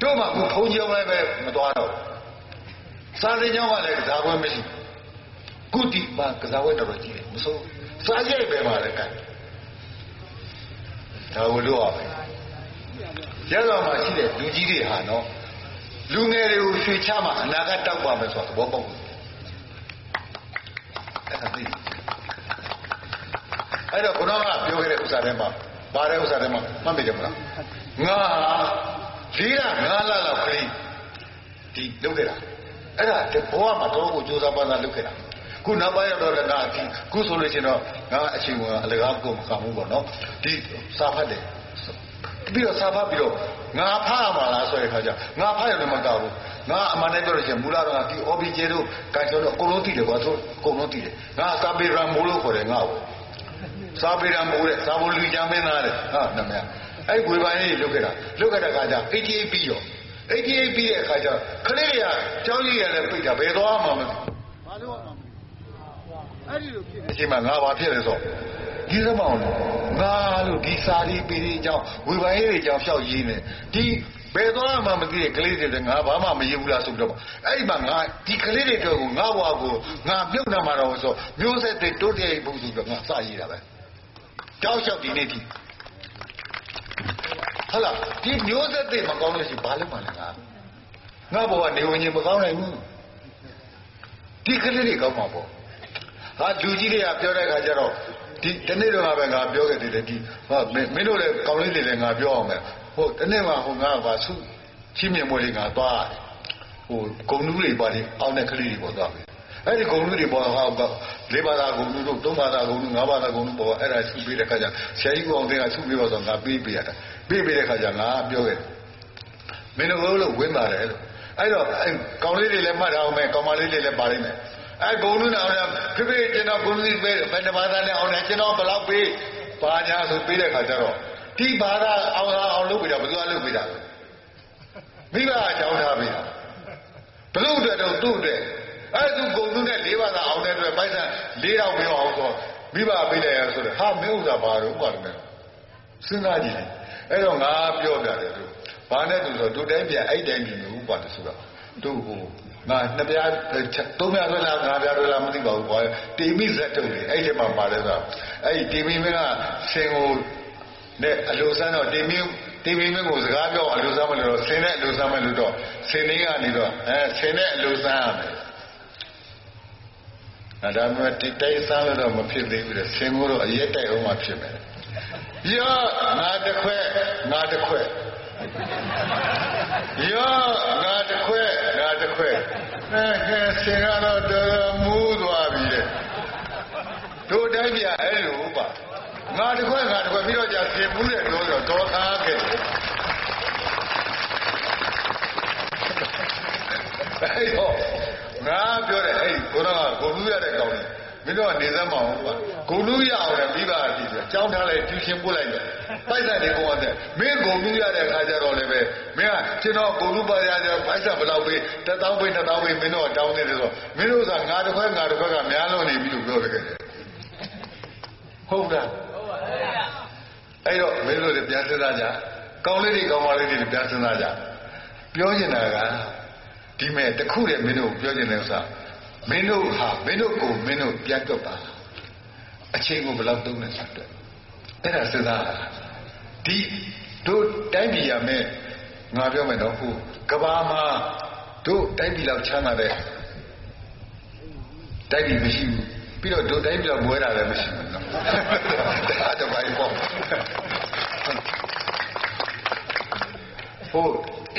တို့မှအခုဖုံးကြောင်းလည်းပဲမသွားတော့ စာသင်ကျောင်းကလည်းကစားပွဲမရှိကုတိမှာကစားပွဲတော်တော်ကြီးတယ်မစိုးစားရိုက်ပဲပါလေကဲဒါကိုလို့ရမယ်ရတော့မှရှိတဲ့လူကြီးတွေဟာနော်လူငယ်တွေကိုရွှေချမှအနာဂတ်တောက်ပါမယ်ဆိုတော့သဘောပေါက်အဲ့ဒါသိအဲ့တော့ခုနကပြောခဲ့တဲ့ဥစ္စာထဲမှာပါတဲ့ဥစ္စာထဲမှာမှတ်မိတယ်မလားငါလေးကငါလာလောက်ခရီးဒီလုပ်ခဲ့တာ အဲ့ဒါဘဝမှာတော့ကိုကြိုးစားပန်းစားလုပ်ခဲ့တာခုနောက်ပိုင်းတော့လည်းငါအခုခုဆိုလို့ရှိရင်တော့ငါအချိန်ကအလကားကိုမကဘူးပေါ့နော်ဒီစာဖတ်တယ်ပြီးတော့စာဖတ်ပြီးတော့ငါဖတ်ရမှာလားဆိုတဲ့ခါကျငါဖတ်ရတယ်မကောက်ဘူးငါအမှန်တည်းပြောလို့ရှိရင်မူလာတော့ငါဒီ OBJ တို့ကန်ကျော်တို့အကုန်လုံးသိတယ်ကွာသူအကုန်လုံးသိတယ်ငါစာပေရမိုးလို့ခေါ်တယ်ငါ့ကိုစာပေရမိုးတဲ့စာဘလူချမ်းမင်းသားတဲ့ဟာနမအဲ့ဝေပိုင်းလေးလုတ်ခဲ့တာလုတ်ခဲ့တဲ့ခါကျ88ပြီးရော 88ပြီးတဲ့အခါကျခလေးတွေကကျောင်းကြီးရလည်းပြိတာဘယ်သွားမှမသိဘာလို့အောင်အဲ့ဒီလိုဖြစ်နေအချိန်မှငါဘာဖြစ်လဲဆိုဒီသမောင်လို့ငါလို့ဒီစာရီပီဒီအကြောင်းဝေပိုင်းလေးတွေအကြောင်းရှောက်ရင်းနေဒီဘယ်သွားမှမသိတဲ့ကလေးတွေလည်းငါဘာမှမရဘူးလားဆိုတော့အဲ့ဒီမှာငါဒီကလေးတွေတော့ကိုငါဘွားကိုငါပြုတ်နေမှာတော့ဆိုမျိုးဆက်တွေတိုးတက်ဖို့ဆိုတော့ငါစရည်တာပဲတောက်လျှောက်ဒီနေ့ဒီ ဟလာဒီမျိုးဆက်တွေမကောင်းလို့ရှိဘာလို့မှလဲငါငါဘဝနေဝင်ရင်မကောင်းနိုင်ဘူးဒီကလေးတွေကောင်းမှာပေါ့ဟာလူကြီးတွေကပြောတဲ့ခါကျတော့ဒီတနေ့တော့ပဲငါပြောခဲ့တယ်လေဒီဟာမင်းမင်းတို့လည်းကောင်းလေးတွေလည်းငါပြောအောင်မယ်ဟုတ်တနေ့မှဟိုငါကဆုချင်းမြင်မွေးလေးငါသွားဟိုဂုံနူးတွေပါလေအောင်းတဲ့ကလေးတွေပေါ်သွားပြီ အဲ့ဒီဂုံနူးတွေပေါ်ဟာလေးပါးသာဂုံနူးတို့သုံးပါးသာဂုံနူးငါးပါးသာဂုံနူးပေါ်အဲ့ဒါဆုပေးတဲ့ခါကျဆရာကြီးကောင်တွေကဆုပေးပါဆိုငါပေးပေးရတယ်ပေးပေးတဲ့ခါကျငါပြောခဲ့တယ်မင်းတို့လို့ဝင်းပါတယ်လို့အဲ့တော့အဲ့ကောင်လေးတွေလည်းမှတ်ထားအောင်မယ်ကောင်မလေးတွေလည်းပါလိမ့်မယ်အဲဂုံလူနာအောင်ဖိဖိကျွန်တော်ဂုံလူကြီးပေးဘယ်နှဘာသာနဲ့အောင်လဲကျွန်တော်ဘယ်လောက်ပေးပါညာဆိုပေးတဲ့ခါကျတော့ဒီဘာသာအောင်အောင်လုပ်ပြီးတော့ဘယ်သူကလုပ်ပြီးတာမိဘအကြောင်းထားပြီးတာဘလို့အတွက်တော့သူ့အတွက် အဲသူဂုံလူနဲ့၄ဘာသာအောင်တဲ့အတွက်ပိုက်ဆံ၄တော့ပြောအောင်ဆိုမိဘပေးလိုက်ရဆိုတော့ဟာမင်းဥစ္စာဘာလို့ပါလဲစဉ်းစားကြည့်အဲ့တော့ငါပြောပြတယ်သူဘာနဲ့သူဆိုတို့တိုင်းပြန်အဲ့တိုင်းပြန်လို့ပါတယ်ဆိုတော့တို့ဟိုငါနှစ်ပြားသုံးပြားဆွဲလားငါးပြားဆွဲလားမသိပါဘူးကွာတီမိဇက်တုံလေအဲ့ဒီမှာပါတယ်ဆိုအဲ့ဒီတီမိမင်းကဆင်ကိုနဲ့အလိုဆန်းတော့တီမိတီမိမင်းကိုစကားပြောအလိုဆန်းမလို့တော့ဆင်နဲ့အလိုဆန်းမလို့တော့ဆင်နေကနေတော့အဲဆင်နဲ့အလိုဆန်းရမယ် အဲဒါမှတိတိုက်ဆန်းလို့တော့မဖြစ်သေးဘူးလေဆင်ကိုတော့အရက်တိုက်အောင်မှဖြစ်မယ်ရောငါတစ်ခွဲငါတစ်ခွဲရောငါတစ်ခွဲငါတစ်ခွဲအဲခဲဆင်ကတော့တော်တော်မူးသွားပြီလေတို့တိုင်းပြအဲ့လိုပါငါတစ်ခွဲငါတစ်ခွဲပြီးတော့ကြာဆင်မှုတဲ့တော့တော့ခါခဲ့တယ်အဲ့တော့ ငါပြောတယ်အဲ့ကိုတော့ကိုလူရတဲ့ကောင်းတယ်မင်းတို့ကနေစမ်းမအောင်ကွာဂုံလူရအောင်လည်းပြီးပါပြီဆိုကြောင်းထားလိုက်ကျူရှင်ပို့လိုက်တယ်ပိုက်ဆံတွေပုံအောင်တယ်မင်းဂုံလူရတဲ့ခါကျတော့လည်းပဲမင်းကကျွန်တော်ဂုံလူပါရကြပိုက်ဆံဘယ်လောက်ပေးတစ်သောင်းပေးနှစ်သောင်းပေးမင်းတို့တောင်းနေတယ်ဆိုမင်းတို့ကငါတစ်ခွဲငါတစ်ခွဲကများလို့နေပြီလို့ပြောတယ်ဟုတ်လားအဲ့တော့မင်းတို့လည်းပြန်စဉ်းစားကြကောင်းလေးတွေကောင်းပါလေးတွေပြန်စဉ်းစားကြပြောချင်တာက ဒီမဲ့တခုတည်းမင်းတို့ပြောချင်တဲ့ဥစ္စာမင်းတို့ဟာမင်းတို့ကိုမင်းတို့ပြန်တော့ပါအချိန်ကိုဘယ်လောက်သုံးလဲဆိုတော့အဲ့ဒါစဉ်းစားဒီတို့တိုင်းပြည်ရမယ်ငါပြောမယ်တော့ဟိုကဘာမှာတို့တိုင်းပြည်လောက်ချမ်းသာတဲ့တိုင်းပြည်မရှိဘူးပြီးတော့တို့တိုင်းပြည်လောက်မွဲတာလည်းမရှိဘူးနော်ဒါတော့ဘာပေါ့ဟို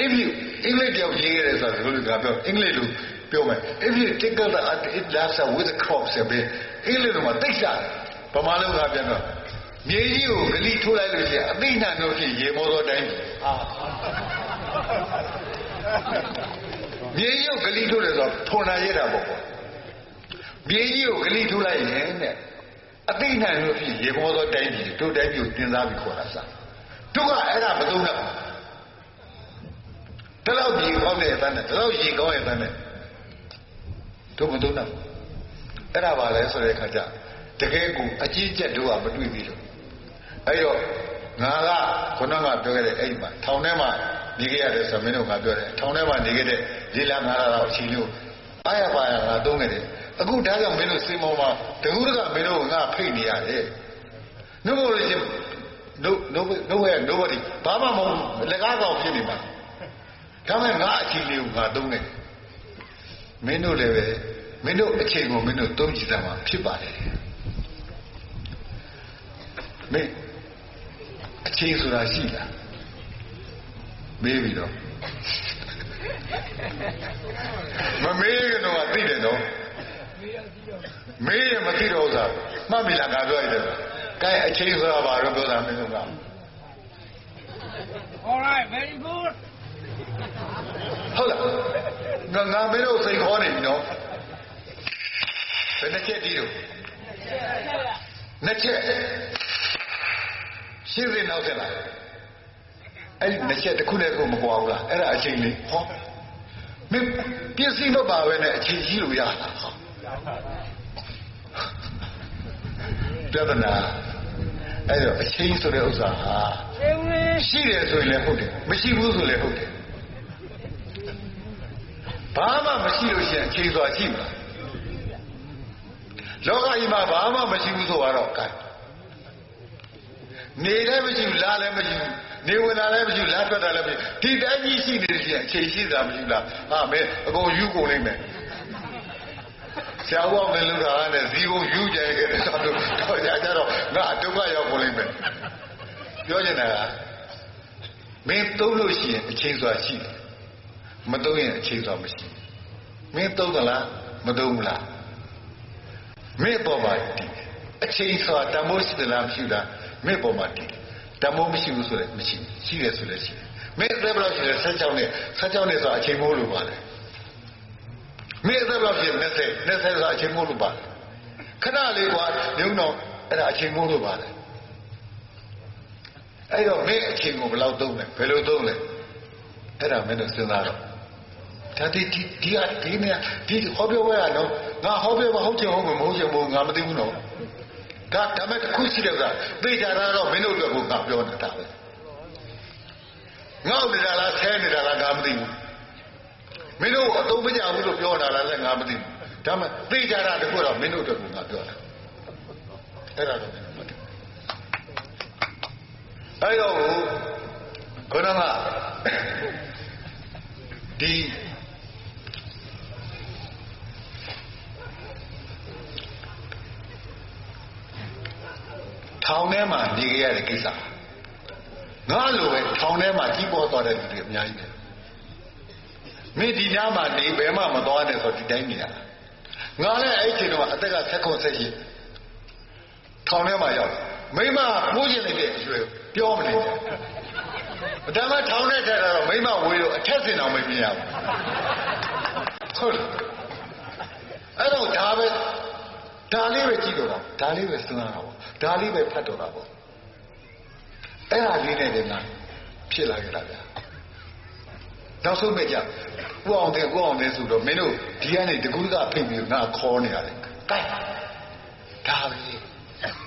if you အင်္ဂလိပ်ပြောင်းရေးရတယ်ဆိုတော့ဘယ်လိုကပြောအင်္ဂလိပ်လိုပြောမယ် if you tickle the it laughs with the crops ပဲအင်္ဂလိပ်လိုမှာတိတ်စားဗမာလိုကပြန်တော့မြေကြီးကိုဂလိထိုးလိုက်လို့ရှိရင်အသိဉာဏ်တို့ဖြင့်ရေမောသောတိုင်းအာမြေကြီးကိုဂလိထိုးတယ်ဆိုတော့ထုံနာရတာပေါ့ကွာမြေကြီးကိုဂလိထိုးလိုက်ရင်တဲ့အသိဉာဏ်တို့ဖြင့်ရေမောသောတိုင်းပြည်တို့တိုင်းပြည်ကိုတင်စားပြီးခေါ်တာစားတို့ကအဲ့ဒါမသုံးတော့ တလောက်ကြီးကောင်းတဲ့အတန်းနဲ့တလောက်ရင်ကောင်းတဲ့အတန်းနဲ့တို့မသုံးတော့အဲ့ဒါပါလဲဆိုတဲ့အခါကျတကယ်ကိုအကြီးကျက်တို့ကမတွေ့သေးလို့အဲ့တော့ငါကခုနကပြောခဲ့တဲ့အဲ့ဒီမှာထောင်ထဲမှာနေခဲ့ရတယ်ဆိုတော့မင်းတို့ကပြောတယ်ထောင်ထဲမှာနေခဲ့တဲ့လေးလားငါးလားတော့အချိန်လို့အားရပါရငါသုံးခဲ့တယ်အခုဒါကြောင့်မင်းတို့စေမောမှာတကူတကမင်းတို့ကငါဖိတ်နေရတယ်နှုတ်လို့ချင်း no no nowhere nobody ဘာမှမဟုတ်လက်ကားကောင်ဖြစ်နေမှာ ဒါမဲ့ငါအချိန်လေးကိုငါသုံးတယ်မင်းတို့လည်းပဲမင်းတို့အချိန်ကိုမင်းတို့သုံးကြည့်တာမှာဖြစ်ပါတယ်မင်းအချိန်ဆိုတာရှိလားမေးပြီးတော့မမေးကြတော့သိတယ်နော်မေးရမသိတော့ဥစ္စာမှတ်ပြီလားငါပြောရတယ်ကဲအချိန်ဆိုတာဘာလို့ပြောတာမင်းတို့က All right, very good. ဟုတ်လားငါငါမင်းတို့စိတ်ခေါ်နေပြီနော်ဘယ်နှချက်တီးတော့နှစ်ချက်ရှင်းစင်နောက်ဆက်လာအဲ့ဒီနှစ်ချက်တစ်ခုနဲ့တစ်ခုမကွာဘူးလားအဲ့ဒါအချိန်လေးဟောမင်းပြည့်စည်မပါပဲနဲ့အချိန်ကြီးလို့ရတာဟောပြဿနာအဲ့တော့အချိန်ဆိုတဲ့ဥစ္စာဟာ Hey, we. ရှိတယ်ဆိုရင်လည်းဟုတ်တယ်မရှိဘူးဆိုလည်းဟုတ်တယ် ဘာမှမရှိလို့ရှိရင်အချိန်စွာရှိမှာလောကကြီးမှာဘာမှမရှိဘူးဆိုတော့ကဲနေလည်းမရှိဘူးလားလည်းမရှိဘူးနေဝင်တာလည်းမရှိဘူးလားထွက်တာလည်းမရှိဘူးဒီတိုင်းကြီးရှိနေလို့ရှိရင်အချိန်ရှိတာမရှိဘူးလားဟာမဲအကုန်ယူကုန်လိမ့်မယ်ဆရာဦးအောင်လည်းလူတာနဲ့ဇီကုန်ယူကြခဲ့တယ်ဆိုတော့တော့ကြကြတော့ငါဒုက္ခရောက်ကုန်လိမ့်မယ်ပြောချင်တာကမင်းသုံးလို့ရှိရင်အချိန်စွာရှိတယ် မသုံးရင်အချိန်စွာမရှိဘူးမင်းသုံးသလားမသုံးဘူးလားမင်းပေါ်မှာတည်အချိန်စွာတမိုးရှိသလားမရှိဘူးလားမင်းပေါ်မှာတည်တမိုးမရှိဘူးဆိုလည်းမရှိဘူးရှိတယ်ဆိုလည်းရှိတယ်မင်းအသက်ဘယ်လောက်ရှိလဲ16နှစ်16နှစ်ဆိုတာအချိန်မိုးလို့ပါလေမင်းအသက်ဘယ်လောက်ရှိလဲ20 20ဆိုတာအချိန်မိုးလို့ပါလေခဏလေးကွာညုံတော့အဲ့ဒါအချိန်မိုးလို့ပါလေအဲ့တော့မင်းအချိန်ကိုဘယ်လောက်သုံးလဲဘယ်လိုသုံးလဲအဲ့ဒါမင်းတို့စဉ်းစားတော့ ဒါဒီဒီဒီအဒီနေဒီဟောပြောရနော်ငါဟောပြောမဟုတ်ချင်ဟုတ်မမဟုတ်ချင်ဘူးငါမသိဘူးနော်ဒါဒါမဲ့တစ်ခုရှိတယ်ကသိကြတာတော့မင်းတို့တို့ကငါပြောနေတာပဲငေါ့နေတာလားဆဲနေတာလားငါမသိဘူးမင်းတို့အသုံးမကျဘူးလို့ပြောတာလားလည်းငါမသိဘူးဒါမဲ့သိကြတာတခုတော့မင်းတို့တို့ကငါပြောတာအဲ့ဒါတော့မင်းတို့မသိဘူးအဲ့တော့ခေါင်းကဒီ ထောင်ထဲမှာနေခဲ့ရတဲ့ကိစ္စငါလိုပဲထောင်ထဲမှာကြီးပေါ်သွားတဲ့လူတွေအများကြီးပဲမင်းဒီညမှာနေဘယ်မှမသွားနဲ့ဆိုဒီတိုင်းနေရတာငါလည်းအဲ့ချိန်တော့အသက်ကဆက်ခွန်ဆက်ရှိထောင်ထဲမှာရောက်မိမပိုးကျင်နေတဲ့အရွယ်ပြောမနေဘူးဒါမှထောင်ထဲထက်တော့မိမဝေးလို့အထက်စင်အောင်မမြင်ရဘူးဟုတ်တယ်အဲ့တော့ဒါပဲဒါလေးပဲကြည့်တော့တာဒါလေးပဲစဉ်းစားတာပေါ့ ဒါလေးပဲဖတ်တော့တာပေါ့အဲ့ဒါလေးနဲ့လည်းငါဖြစ်လာကြတာဗျာနောက်ဆုံးမဲ့ကြကိုအောင်တဲ့ကိုအောင်တဲ့ဆိုတော့မင်းတို့ဒီကနေတကူးကဖိတ်ပြီးငါခေါ်နေရတယ်ကဲဒါပဲ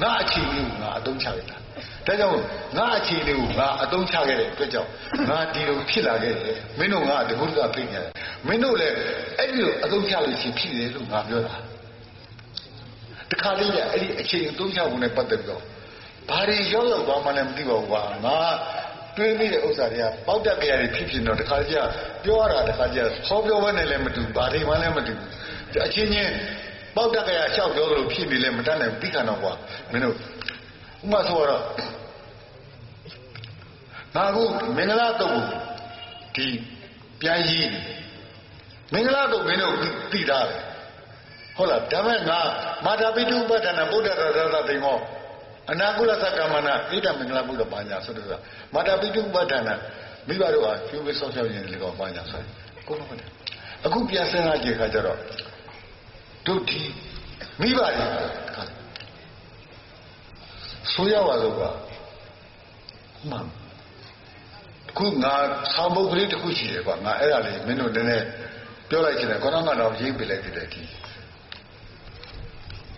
ငါအချိန်လေးကိုငါအသုံးချလိုက်တာဒါကြောင့်ငါအချိန်လေးကိုငါအသုံးချခဲ့တဲ့အတွက်ကြောင့်ငါဒီလိုဖြစ်လာခဲ့တယ်မင်းတို့ငါတကူးကဖိတ်နေတယ်မင်းတို့လည်းအဲ့ဒီလိုအသုံးချလို့ရှိဖြစ်တယ်လို့ငါပြောတာ တခါလေးကအဲ့ဒီအချိန်အသုံးချဖို့နဲ့ပတ်သက်ပြီးတော့ဘာတွေရောက်ရောက်သွားမှလည်းမသိပါဘူးကွာငါတွေးမိတဲ့ဥစ္စာတွေကပေါက်တက်ကြရတယ်ဖြစ်ဖြစ်တော့တခါကျပြောရတာတခါကျဟောပြောဘဲနဲ့လည်းမတူဘာတွေမှလည်းမတူအချင်းချင်းပေါက်တက်ကြရလျှောက်ပြောလို့ဖြစ်နေလဲမတတ်နိုင်ဘူးသိခံတော့ကွာမင်းတို့ဥမာဆိုတော့ငါကမင်္ဂလာတုတ်ကိုဒီပြန်ရည်မင်္ဂလာတုတ်မင်းတို့သိတာတယ် ဟုတ်လားဒါမဲ့ငါမာတာပိတုပဋ္ဌာနာဗုဒ္ဓသာသနာသိမောအနာကုလသကမ္မနာဣဒ္ဓမင်္ဂလာဘုရားပါညာဆိုတော့မာတာပိတုပဋ္ဌာနာမိဘတို့ဟာကျိုးဝေးဆောက်ရှောက်ခြင်းတွေကောပါညာဆိုတယ်ကိုမဟုတ်တယ်အခုပြန်စဉ်းစားကြည့်ခါကျတော့တို့ဒီမိဘတွေဆိုရပါလို့ကမှန်ခုငါဆောင်းပုတ်ကလေးတစ်ခုရှိတယ်ကွာငါအဲ့ဒါလေးမင်းတို့နည်းနည်းပြောလိုက်ချင်တယ်ခေါင်းကတော့ရေးပြလိုက်တယ်ဒီ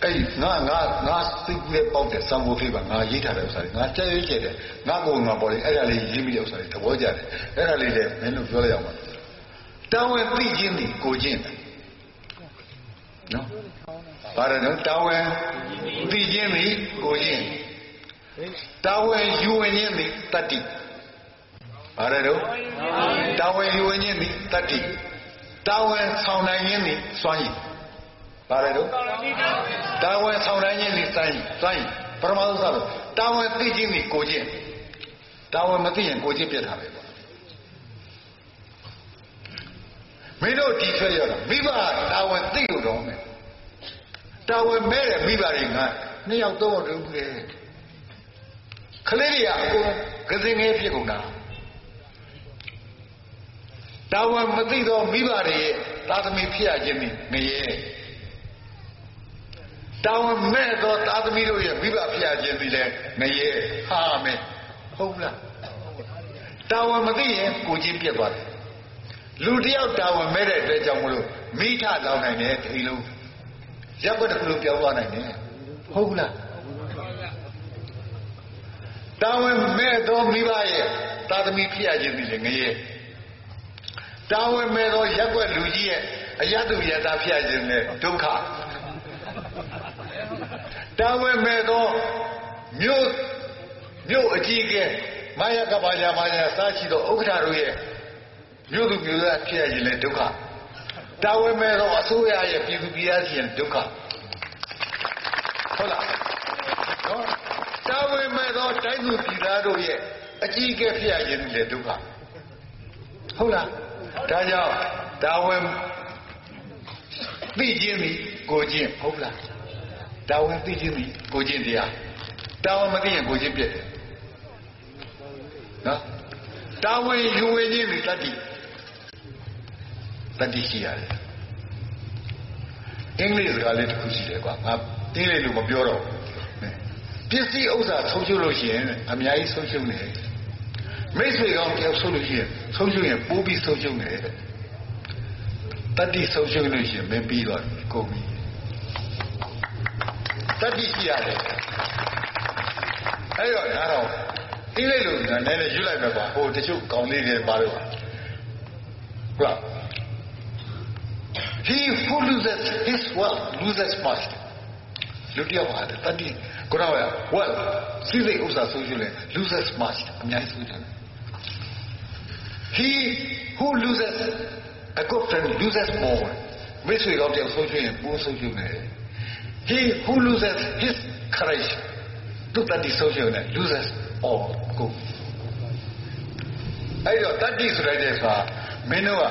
အဲ့ဒီငါငါငါသိကူတဲ့ပေါက်တဲ့စံမိုးဖေးပါငါရေးထားတဲ့ဥစ္စာတွေငါကြဲရေးကြဲတယ်ငါကိုယ်ငါပေါ်လေအဲ့ဒါလေးရေးမိတဲ့ဥစ္စာတွေသဘောကျတယ်အဲ့ဒါလေးလည်းမင်းတို့ပြောလိုက်အောင်ပါတောင်းဝင်သိချင်းဒီကိုချင်းနော်ဘာလဲနော်တောင်းဝင်သိချင်းဒီကိုချင်းတောင်းဝင်ယူဝင်ချင်းဒီတတ္တိဘာလဲတော့တောင်းဝင်ယူဝင်ချင်းဒီတတ္တိတောင်းဝင်ဆောင်နိုင်ခြင်းဒီစွမ်းရည် ဘာလဲတော့တာဝန်ဆောင်နိုင်ခြင်းဒီစိုင်းစိုင်းပရမသုသလို့တာဝန်သိခြင်းဒီကိုခြင်းတာဝန်မသိရင်ကိုခြင်းပြတ်တာပဲပေါ့မင်းတို့ဒီထွက်ရတာမိဘတာဝန်သိလို့တော့မယ်တာဝန်မဲ့တဲ့မိဘတွေငါနှစ်ယောက်သုံးယောက်တူလေခလေးတွေကအကုန်ကစင်ငယ်ဖြစ်ကုန်တာတာဝန်မသိတော့မိဘတွေရဲ့သာသမီဖြစ်ရခြင်းนี่ငရဲ တာဝန်မဲ့တော့သာသမီတို့ရဲ့မိဘဖြစ်ရခြင်းဒီလဲငရဲဟာမယ်ဟုတ်လားတာဝန်မသိရင်ကိုချင်းပြက်သွားတယ်လူတယောက်တာဝန်မဲ့တဲ့အတွက်ကြောင့်မလို့မိထလောင်နိုင်တယ်ဒီလိုရပ်ွက်တစ်ခုလုံးပြောင်းသွားနိုင်တယ်ဟုတ်လားတာဝန်မဲ့တော့မိဘရဲ့သာသမီဖြစ်ရခြင်းဒီလဲငရဲတာဝန်မဲ့တော့ရက်ွက်လူကြီးရဲ့အယတ္တုယတာဖြစ်ရခြင်းနဲ့ဒုက္ခ တာဝန်မဲ့တော့မြို့မြို့အကြီးကဲမာယကဘာယာမာယာစားရှိတော့ဥက္ကဋ္ဌတို့ရဲ့မြို့သူမြို့သားဖြစ်ရခြင်းနဲ့ဒုက္ခတာဝန်မဲ့တော့အစိုးရရဲ့ပြည်သူပြည်သားစီရင်ဒုက္ခဟုတ်လားနော်တာဝန်မဲ့တော့တိုင်းသူပြည်သားတို့ရဲ့အကြီးကဲဖြစ်ရခြင်းနဲ့ဒုက္ခဟုတ်လားဒါကြောင့်တာဝန်သိခြင်းပြီကိုခြင်းဟုတ်လား တာဝန်သိခြင်းပြီကိုခြင်းတရားတာဝန်မသိရင်ကိုခြင်းပြည့်တယ်နော်တာဝန်ယူဝင်ခြင်းပြီတတ္တိတတ္တိရှိရတယ်အင်္ဂလိပ်စကားလေးတစ်ခုရှိတယ်ကွာငါအင်္ဂလိပ်လိုမပြောတော့ပစ္စည်းဥစ္စာဆုံးရှုံးလို့ရှိရင်အများကြီးဆုံးရှုံးတယ်မိတ်ဆွေကောင်းတယောက်ဆုံးလို့ရှိရင်ဆုံးရှုံးရင်ပိုးပြီးဆုံးရှုံးတယ်တတ္တိဆုံးရှုံးလို့ရှိရင်မင်းပြီးတော့ကုန်ပြီ တတ္တိရှိရတယ်အဲ့တော့ငါတော့အင်းလေးလို့နည်းနည်းယူလိုက်မယ်ကွာဟိုတချို့ကောင်းလေးတွေပါလို့ဟုတ်လား he who loses his wealth loses much လူတယောက်ဟာတတ္တိကိုတော့ well စီစိတ်ဥစ္စာဆိုယူလဲ loses much အများကြီးဆိုတယ် he who loses a good friend loses more မိတ်ဆွေကောင်းတယောက်ဆုံးရှုံးရင်ပိုးဆုံးရှုံးတယ် he who loses his courage သူတတ္တိဆုံးရှုံးတယ် loses all ကိုအဲ့တော့တတ္တိဆိုလိုက်တဲ့အခါမင်းတို့က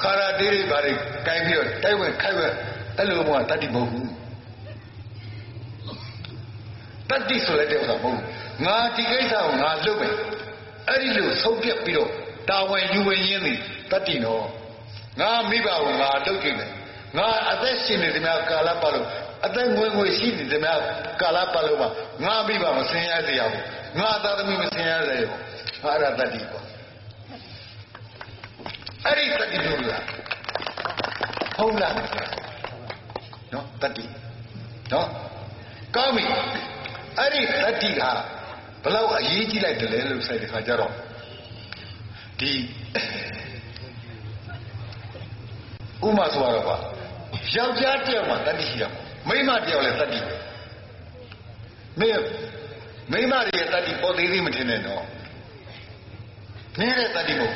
ခါရတေးတွေဘာတွေကိုင်းပြီးတော့တိုက်ဝဲခိုက်ဝဲအဲ့လိုမှတတ္တိမဟုတ်ဘူးတတ္တိဆိုလိုက်တဲ့ဥစ္စာမဟုတ်ဘူးငါဒီကိစ္စကိုငါလုပ်မယ်အဲ့ဒီလိုဆုံးဖြတ်ပြီးတော့တာဝန်ယူဝင်ရင်းသည်တတ္တိနော်ငါမိဘကိုငါလုပ်ကြည့်မယ် ငါအသက်ရှင်နေသည်များကာလပတ်လို့အသက်ငွေငွေရှိနေသည်များကာလပတ်လို့ပါငါမိဘမဆင်းရဲစေရဘူးငါသာသမီမဆင်းရဲစေရဘူးငါအဲ့ဒါတတ္တိပေါ့အဲ့ဒီတတ္တိလို့လားဟုတ်လားနော်တတ္တိနော်ကောင်းပြီအဲ့ဒီတတ္တိဟာဘလောက်အရေးကြီးလိုက်တယ်လဲလို့ဆိုတဲ့ခါကျတော့ဒီဥမာဆိုတော့ပါ ယောက်ျားတယောက်မှတတ္တိရှိရမှာမိန်းမတယောက်လည်းတတ္တိပဲမင်းမိန်းမတွေရဲ့တတ္တိပေါ်သေးသေးမထင်နဲ့တော့နည်းတဲ့တတ္တိမဟုတ်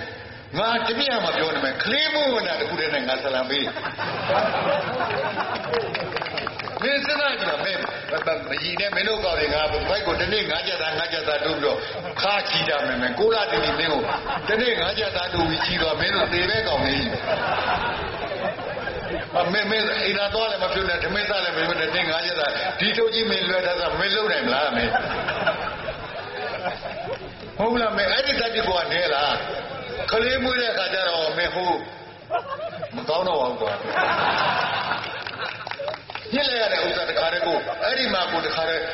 ငါတပြည့်မှာပြောနေမယ်ခလေးမိုးဝနာတခုတည်းနဲ့ငါဆလံပေးမင်းစနာကြည့်မင်းမကြီးနဲ့မင်းတို့ကောက်တယ်ငါဘိုက်ကိုတနေ့ငါကြတာငါကြတာတို့ပြီးတော့ခါချီတာမယ်မင်းကိုလာတင်နေမင်းကိုတနေ့ငါကြတာတို့ပြီးချီတော့မင်းတို့သေပဲကောင်းနေအ မေမေအိနာတော့လည်းမပြုတ်နဲ့ဓမေသားလည်းမပြုတ်နဲ့တင်ငါကြတာဒီထုတ်ကြီးမင်းလွယ်တာဆိုမင်းလုံနိုင်မလားမင်းဟုတ်လားမင်းအဲ့ဒီတတိကနေလားကလေးမွေးတဲ့အခါကျတော့မင်းဟိုမကောင်းတော့ဘူးကွာညစ်လိုက်ရတဲ့ဥစ္စာတခါတည်းကိုအဲ့ဒီမှာကိုတခါတည်း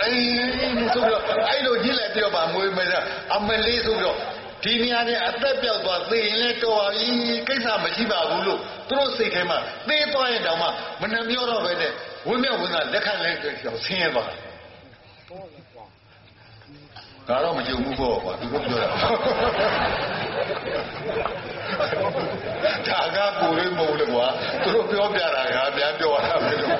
အေးဆိုပြီးတော့အဲ့လိုညစ်လိုက်ပြီးတော့မှမွေးမယ်အမလေးဆိုပြီးတော့ ဒီနေရာနဲ့အသက်ပြောက်သွားသိရင်လည်းတော်ပါပြီကိစ္စမရှိပါဘူးလို့သူတို့စိတ်ထဲမှာသိသွားရင်တောင်မှမနှမျောတော့ပဲနဲ့ဝင်းမြောက်ဝင်းကလက်ခံလဲပြောဆင်းရဲသွားတာဒါတော့မကြုံဘူးပေါ့ကွာသူတို့ပြောတာဒါကကိုယ်လေးမဟုတ်လေကွာသူတို့ပြောပြတာကပြန်ပြောတာပဲလို့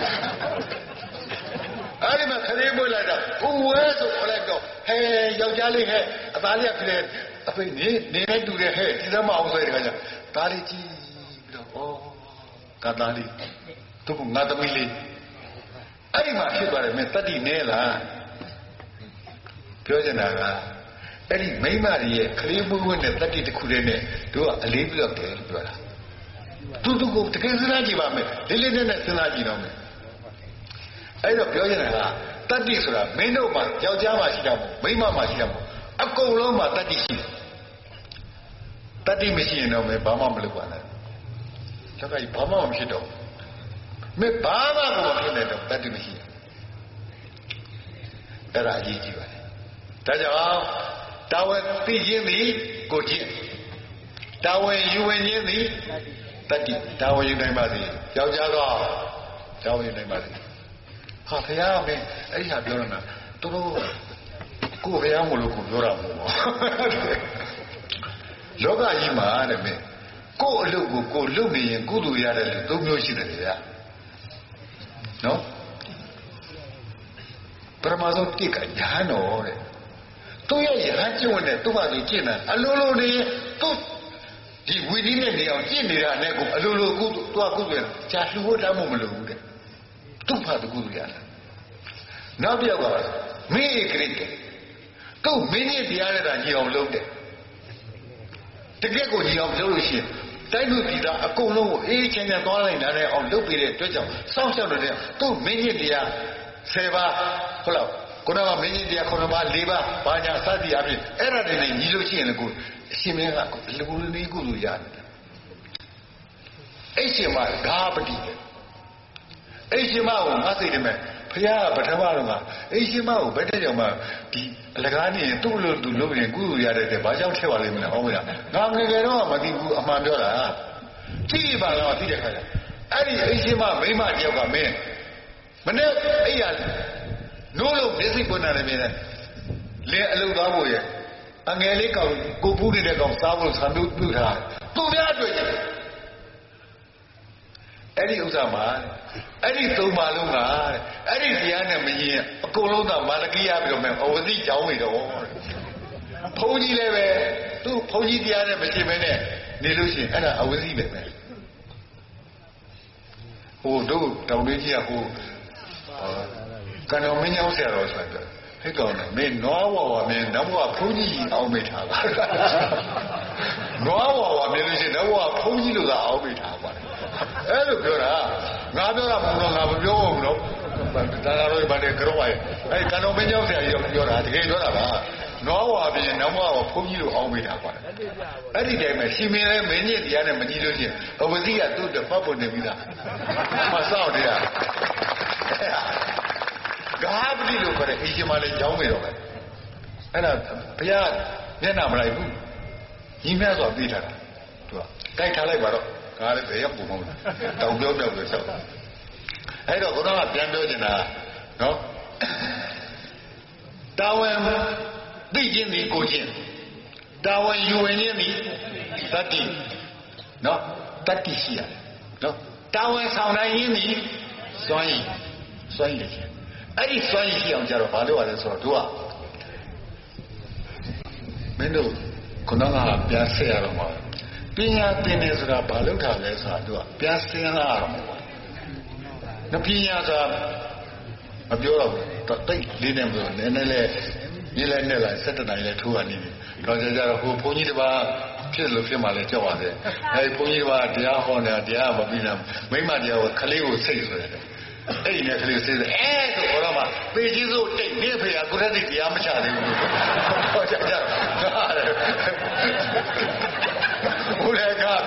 အဲ့ဒီမှာခရီးပွေးလိုက်တာဦးဝဲဆိုခေါ်လိုက်တော့ဟဲယောက်ျားလေးဟဲ့အသားလေးကပြည့် အဖေနေနေနဲ့တူတယ်ဟဲ့ဒီသမားအောင်ဆိုတဲ့ခါကျဒါလေးကြည့်ပြီးတော့ဩကသားလေးသူကငါသမီးလေးအဲ့ဒီမှာဖြစ်သွားတယ်မင်းတတိနဲလားပြောချင်တာကအဲ့ဒီမိမကြီးရဲ့ခလေးပွေးပွေးနဲ့တတိတစ်ခုတည်းနဲ့တို့ကအလေးပြောက်တယ်လို့ပြောတာသူသူကိုတကယ်စဉ်းစားကြည့်ပါမယ်လေးလေးနက်နက်စဉ်းစားကြည့်တော့မယ်အဲ့တော့ပြောချင်တာကတတ္တိဆိုတာမင်းတို့မှာယောက်ျားမှာရှိတာမဟုတ်မိန်းမမှာရှိတာမဟုတ်အကုန်လုံးမှာတတ္တိရှိတယ် တတ္တိမရှိရင်တော့မင်းဘာမှမလုပ်ပါနဲ့လောကကြီးဘာမှမဖြစ်တော့မင်းဘာမှမဖြစ်နေတော့တတ္တိမရှိဘူးအဲ့ဒါအရေးကြီးပါတယ်ဒါကြောင့်တာဝန်သိခြင်းသည်ကိုခြင်းတာဝန်ယူဝင်ခြင်းသည်တတ္တိတာဝန်ယူနိုင်ပါသည်ယောက်ျားတော့တာဝန်ယူနိုင်ပါသည်ဟာဖရာမင်းအဲ့ဒီဟာပြောနေတာသူတို့ကိုယ်ဖရာမလို့ကိုပြောတာမဟုတ်ပါဘူး လောကကြီးမှာတဲ့မင်းကိုယ်အလုပ်ကိုကိုယ်လုပ်နေရင်ကုသိုလ်ရတယ်လို့သုံးမျိုးရှိတယ်ဗျာနော်ပရမဇောတိကညာတော်တဲ့သူရဲ့ရဟန်းကျင့်ဝင်တဲ့သူ့ဘာသူကျင့်တာအလိုလိုနေသူ့ဒီဝိနည်းနဲ့နေအောင်ကျင့်နေတာနဲ့ကိုအလိုလိုကုသူ့ကုသိုလ်ကြာလှူဖို့တမ်းမလို့ဘူးတဲ့သူ့ဘာသူကုသိုလ်ရတယ်နောက်တစ်ယောက်ကမင်းဧကရိတသူ့မင်းကြီးတရားနဲ့တာညီအောင်လုပ်တယ် တကယ့်ကိုညီအောင်လုပ်လို့ရှိရင်တိုင်းသူပြည်သားအကုန်လုံးကိုအေးချမ်းချမ်းသွားနိုင်တယ်အောင်လုပ်ပြီးတဲ့အတွက်ကြောင့်စောင့်ရှောက်နေတဲ့သူ့မင်းကြီးတရား10ပါးဟုတ်လားခုနကမင်းကြီးတရား9ပါး4ပါးဘာညာစသည်အပြင်အဲ့ဒါတွေနဲ့ညီလို့ရှိရင်လည်းကိုအရှင်မင်းကလူလူလေးကုလို့ရတယ်အဲ့ရှင်မဂါပတိအဲ့ရှင်မကိုငါစိတ်တမဲ့ ဖခင်ကပထမတော့ကအဲ့ရှင်မကိုဘယ်တဲ့ကြောင့်မှဒီအလကားနေရင်သူ့လိုသူလုပ်ရင်ကုလို့ရတဲ့တဲ့ဘာကြောင့်ထည့်ပါလိမ့်မလဲဟောမလားငါငယ်ငယ်တော့မသိဘူးအမှန်ပြောတာကြည့်ပါတော့သိတဲ့ခါကျအဲ့ဒီအဲ့ရှင်မမိမတယောက်ကမင်းမနေ့အဲ့ရနိုးလို့မျက်စိပွင့်လာတယ်မြင်တယ်လေအလုပ်သားဖို့ရဲ့အငယ်လေးကောင်ကိုပူးနေတဲ့ကောင်စားဖို့ဆံပြုတ်ပြုတ်ထားသူများအတွက်ကြီး အဲ့ဒီဥစ္စာမှာအဲ့ဒီသုံးပါလုံးကအဲ့ဒီတရားနဲ့မရင်အကုန်လုံးသာမာနကိယပြီးတော့မယ်အဝစီကြောင်းနေတော့ဘုန်းကြီးလည်းပဲသူ့ဘုန်းကြီးတရားနဲ့မရှိမနဲ့နေလို့ရှိရင်အဲ့ဒါအဝစီပဲပဲဟိုတို့တောင်လေးကြီးကဟိုကံတော်မင်းရောက်ဆရာတော်ဆိုတော့ဟဲ့ကောင်မင်းနွားဝါဝါမင်းတော့ဘုရားဘုန်းကြီးအောင်မိထားပါနွားဝါဝါမင်းလို့ရှိရင်တော့ဘုရားဘုန်းကြီးလို့သာအောင်မိထားပါ အဲ့လိုပြောတာငါပြောတာမဟုတ်တော့ငါမပြောဘူးနော်ဒါသာတော့ဗာတယ်ကြောက်ပါရဲ့အဲ့ကံတော်မင်းရောက်ဆရာကြီးပြောတာတကယ်ပြောတာပါနွားဝါပြင်နမောဝါဘုန်းကြီးလို့အောင်မိထားပါအဲ့ဒီတိုင်းမှာရှင်မင်းလည်းမင်းကြီးတရားနဲ့မကြည့်လို့ရှိရင်အဝစီကသူ့တပတ်ပေါ်နေပြီလားမဆောက်တရားဂါပတိလို့ခေါ်တယ်အရှင်မလည်းကြောင်းနေတော့ပဲအဲ့ဒါဘုရားမျက်နှာမလိုက်ဘူးညီမြတ်စွာပြီးထားတာသူကတိုက်ထားလိုက်ပါတော့ ငါလည်းဘယ်ရောက်ပုံမဟုတ်တောင်ပြောပြောပဲဆောက်အဲ့တော့ခေါင်းကပြန်ပြောနေတာနော်တာဝန်သိခြင်းဒီကိုခြင်းတာဝန်ယူဝင်ခြင်းဒီတတ္တိနော်တတ္တိရှိရတယ်နော်တာဝန်ဆောင်နိုင်ခြင်းဒီစွမ်းရည်စွမ်းရည်ခြင်းအဲ့ဒီစွမ်းရည်ရှိအောင်ကြတော့ဘာလို့ရလဲဆိုတော့တို့ကမင်းတို့ခုနကပြန်ဆက်ရတော့မှာ ပညာသင်တယ်ဆိုတာဘာလို့ထားလဲဆိုတာတို့ကပြန်စင်းလာတော့မှာနပညာဆိုတာမပြောတော့ဘူးတိတ်လေးနေမလို့နည်းနည်းလေးညလဲနဲ့လာ7တနိုင်လဲထိုးရနေတယ်တော့ကြကြတော့ဟိုဘုန်းကြီးတစ်ပါးဖြစ်လို့ဖြစ်မှလဲကြောက်ပါတယ်အဲဒီဘုန်းကြီးတစ်ပါးတရားဟောနေတာတရားမပြီးတော့မိမတရားကိုခလေးကိုစိတ်ဆိုရတယ်အဲ့ဒီနဲ့ကလေးစိတ်အဲဆိုတော့မှပေကြီးစိုးတိတ်နေဖေကကိုရတိတရားမချသေးဘူးဟောကြကြဘုရားက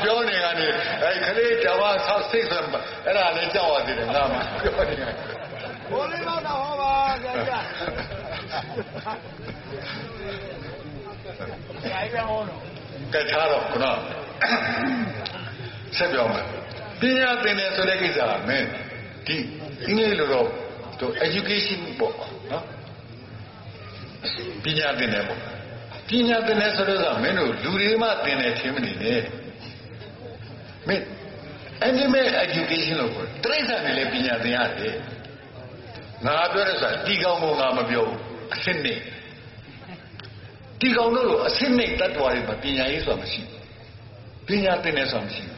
ပြောနေကနေအဲခလေးတဝါဆောက်စိတ်ဆိုအဲ့ဒါလည်းကြောက်ရသေးတယ်ငါမှပြောနေတယ်ဘိုးလေးတော့ဟောပါကြာကြာကဲထားတော့ခုနဆက်ပြောမယ်ပညာသင်တယ်ဆိုတဲ့ကိစ္စကမင်းဒီအင်္ဂလိပ်လိုတော့သူ education ပေါ့နော်ပညာသင်တယ်ပေါ့ပညာသင်တယ်ဆိုတော့မင်းတို့လူတွေမှသင်တယ်ထင်မနေနဲ့ မင်း animal education လို့ခေါ်တယ်တိရစ္ဆာန်တွေလည်းပညာသင်ရတယ်ငါပြောတဲ့ဆိုတာတီကောင်ကငါမပြောဘူးအစ်စ်နဲ့တီကောင်တို့လိုအစ်စ်နဲ့တတ်တော်တွေမှာပညာရေးဆိုတာမရှိဘူးပညာသင်တယ်ဆိုတာမရှိဘူး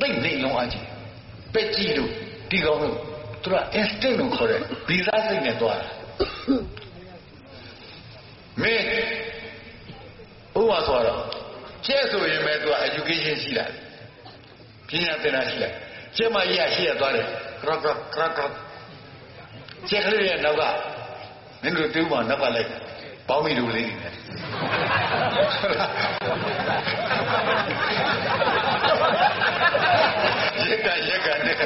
သိနေလုံးအကြီးပက်ကြည့်လို့တီကောင်တို့သူက instinct လို့ခေါ်တယ်ဗီဇစိတ်နဲ့တွားတာမင်းဥပမာဆိုတော့ ကျဲဆိုရင်ပဲသူက education ရှိလာတယ်ပညာသင်တာရှိလာကျဲမကြီးကရှိရသွားတယ်ကရကရကရကရကျဲကလေးရဲ့နောက်ကမင်းတို့တူးမှနောက်ကလိုက်ပေါင်းမိတို့လေးနေတယ်ရက်ကရက်ကနဲ့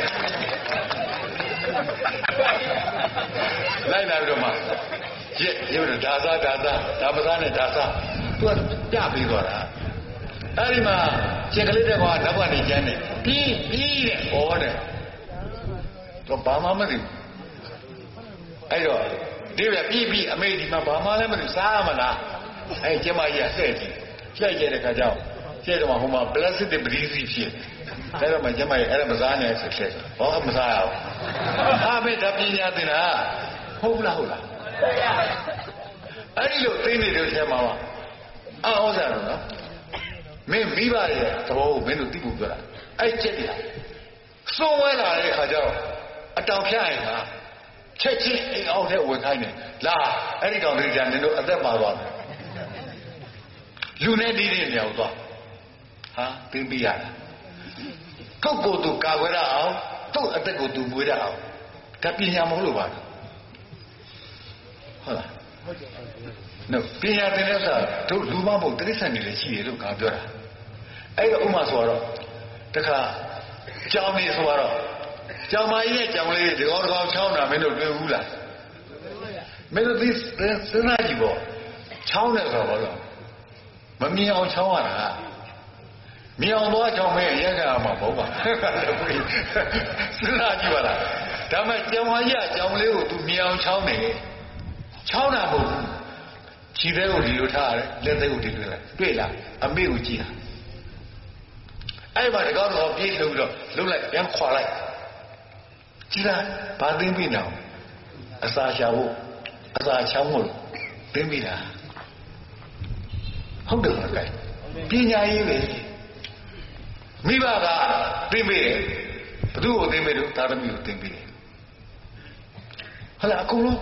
လိုက်လာပြီးတော့မှရက်ရုပ်ဒါသာဒါသာဒါပသာနဲ့ဒါသာသူကပြပြီးသွားတာ အဲ့ဒီမှာရှင်ကလေးတဲ့ကောင်ကနောက်ကနေကျန်းတယ်ပြီးပြီးတဲ့ဟောတယ်တော့ဘာမှမသိဘူးအဲ့တော့ဒီပဲပြီးပြီးအမေဒီမှာဘာမှလည်းမသိစားရမလားအဲ့ကျမကြီးကလှည့်ကြည့်လှည့်ကြတဲ့ခါကျတော့ကျဲတော့ဟိုမှာ plastic ပရိသီဖြစ်အဲ့တော့မှကျမကြီးအဲ့ဒါမစားနဲ့ဆက်ဆက်ဘာမှမစားရဘူးဟာမေတ္တာပညာသင်တာဟုတ်လားဟုတ်လားအဲ့ဒီလိုသိနေတဲ့ထဲမှာအော်စားတော့နော် မင်းမိဘရဲ့သဘောကိုမင်းတို့သိဖို့ပြောတာအဲ့ချက်တည်းစိုးဝဲလာတဲ့ခါကျတော့အတောင်ဖြတ်ရင်ကချက်ချင်းအိမ်အောင်ထဲဝင်ခိုင်းတယ်လာအဲ့ဒီကောင်လေးကနင်တို့အသက်ပါသွားတယ်လူနဲ့ဒီတဲ့နေရာကိုသွားဟာသိပြရတာကိုယ့်ကိုယ်သူကာကွယ်ရအောင်သူ့အသက်ကိုသူမွေးရအောင်ဒါပညာမဟုတ်လို့ပါဟုတ်လားနော် ပညာသင်တဲ့ဆိုတို့လူမမဟုတ်တိရစ္ဆာန်တွေလည်းရှိတယ်လို့ငါပြောတာအဲ့တော့ဥမာဆိုတော့တခါကြောင်နေဆိုတော့ကြောင်မကြီးရဲ့ကြောင်လေးဒီကောင်ကောင်ချောင်းတာမင်းတို့တွေ့ဘူးလားမင်းတို့သိစဉ်းစားကြည့်ပေါ့ချောင်းတယ်ဆိုတော့ဘောမမြင်အောင်ချောင်းရတာမြင်အောင်သွားချောင်းမင်းရက်ခါမှာမဟုတ်ပါစဉ်းစားကြည့်ပါလားဒါမဲ့ကြောင်မကြီးကကြောင်လေးကို तू မြင်အောင်ချောင်းနေချောင်းတာမဟုတ်ဘူး ခြေသေးကိုဒီလိုထားရတယ်လက်သေးကိုဒီလိုထားတွေ့လားအမေကိုကြည့်တာအဲ့မှာတကောက်တော့ပြေးလှုပ်ပြီးတော့လှုပ်လိုက်ပြန်ခွာလိုက်ကြည့်လားဘာသိပြီနော်အစာရှာဖို့အစာချောင်းဖို့သိပြီလားဟုတ်တယ်လားကဲပညာရေးပဲမိဘကသိပြီတယ်ဘသူ့ကိုသိပြီလို့သာသမီကိုသိပြီတယ်ဟလာအကုန်လုံး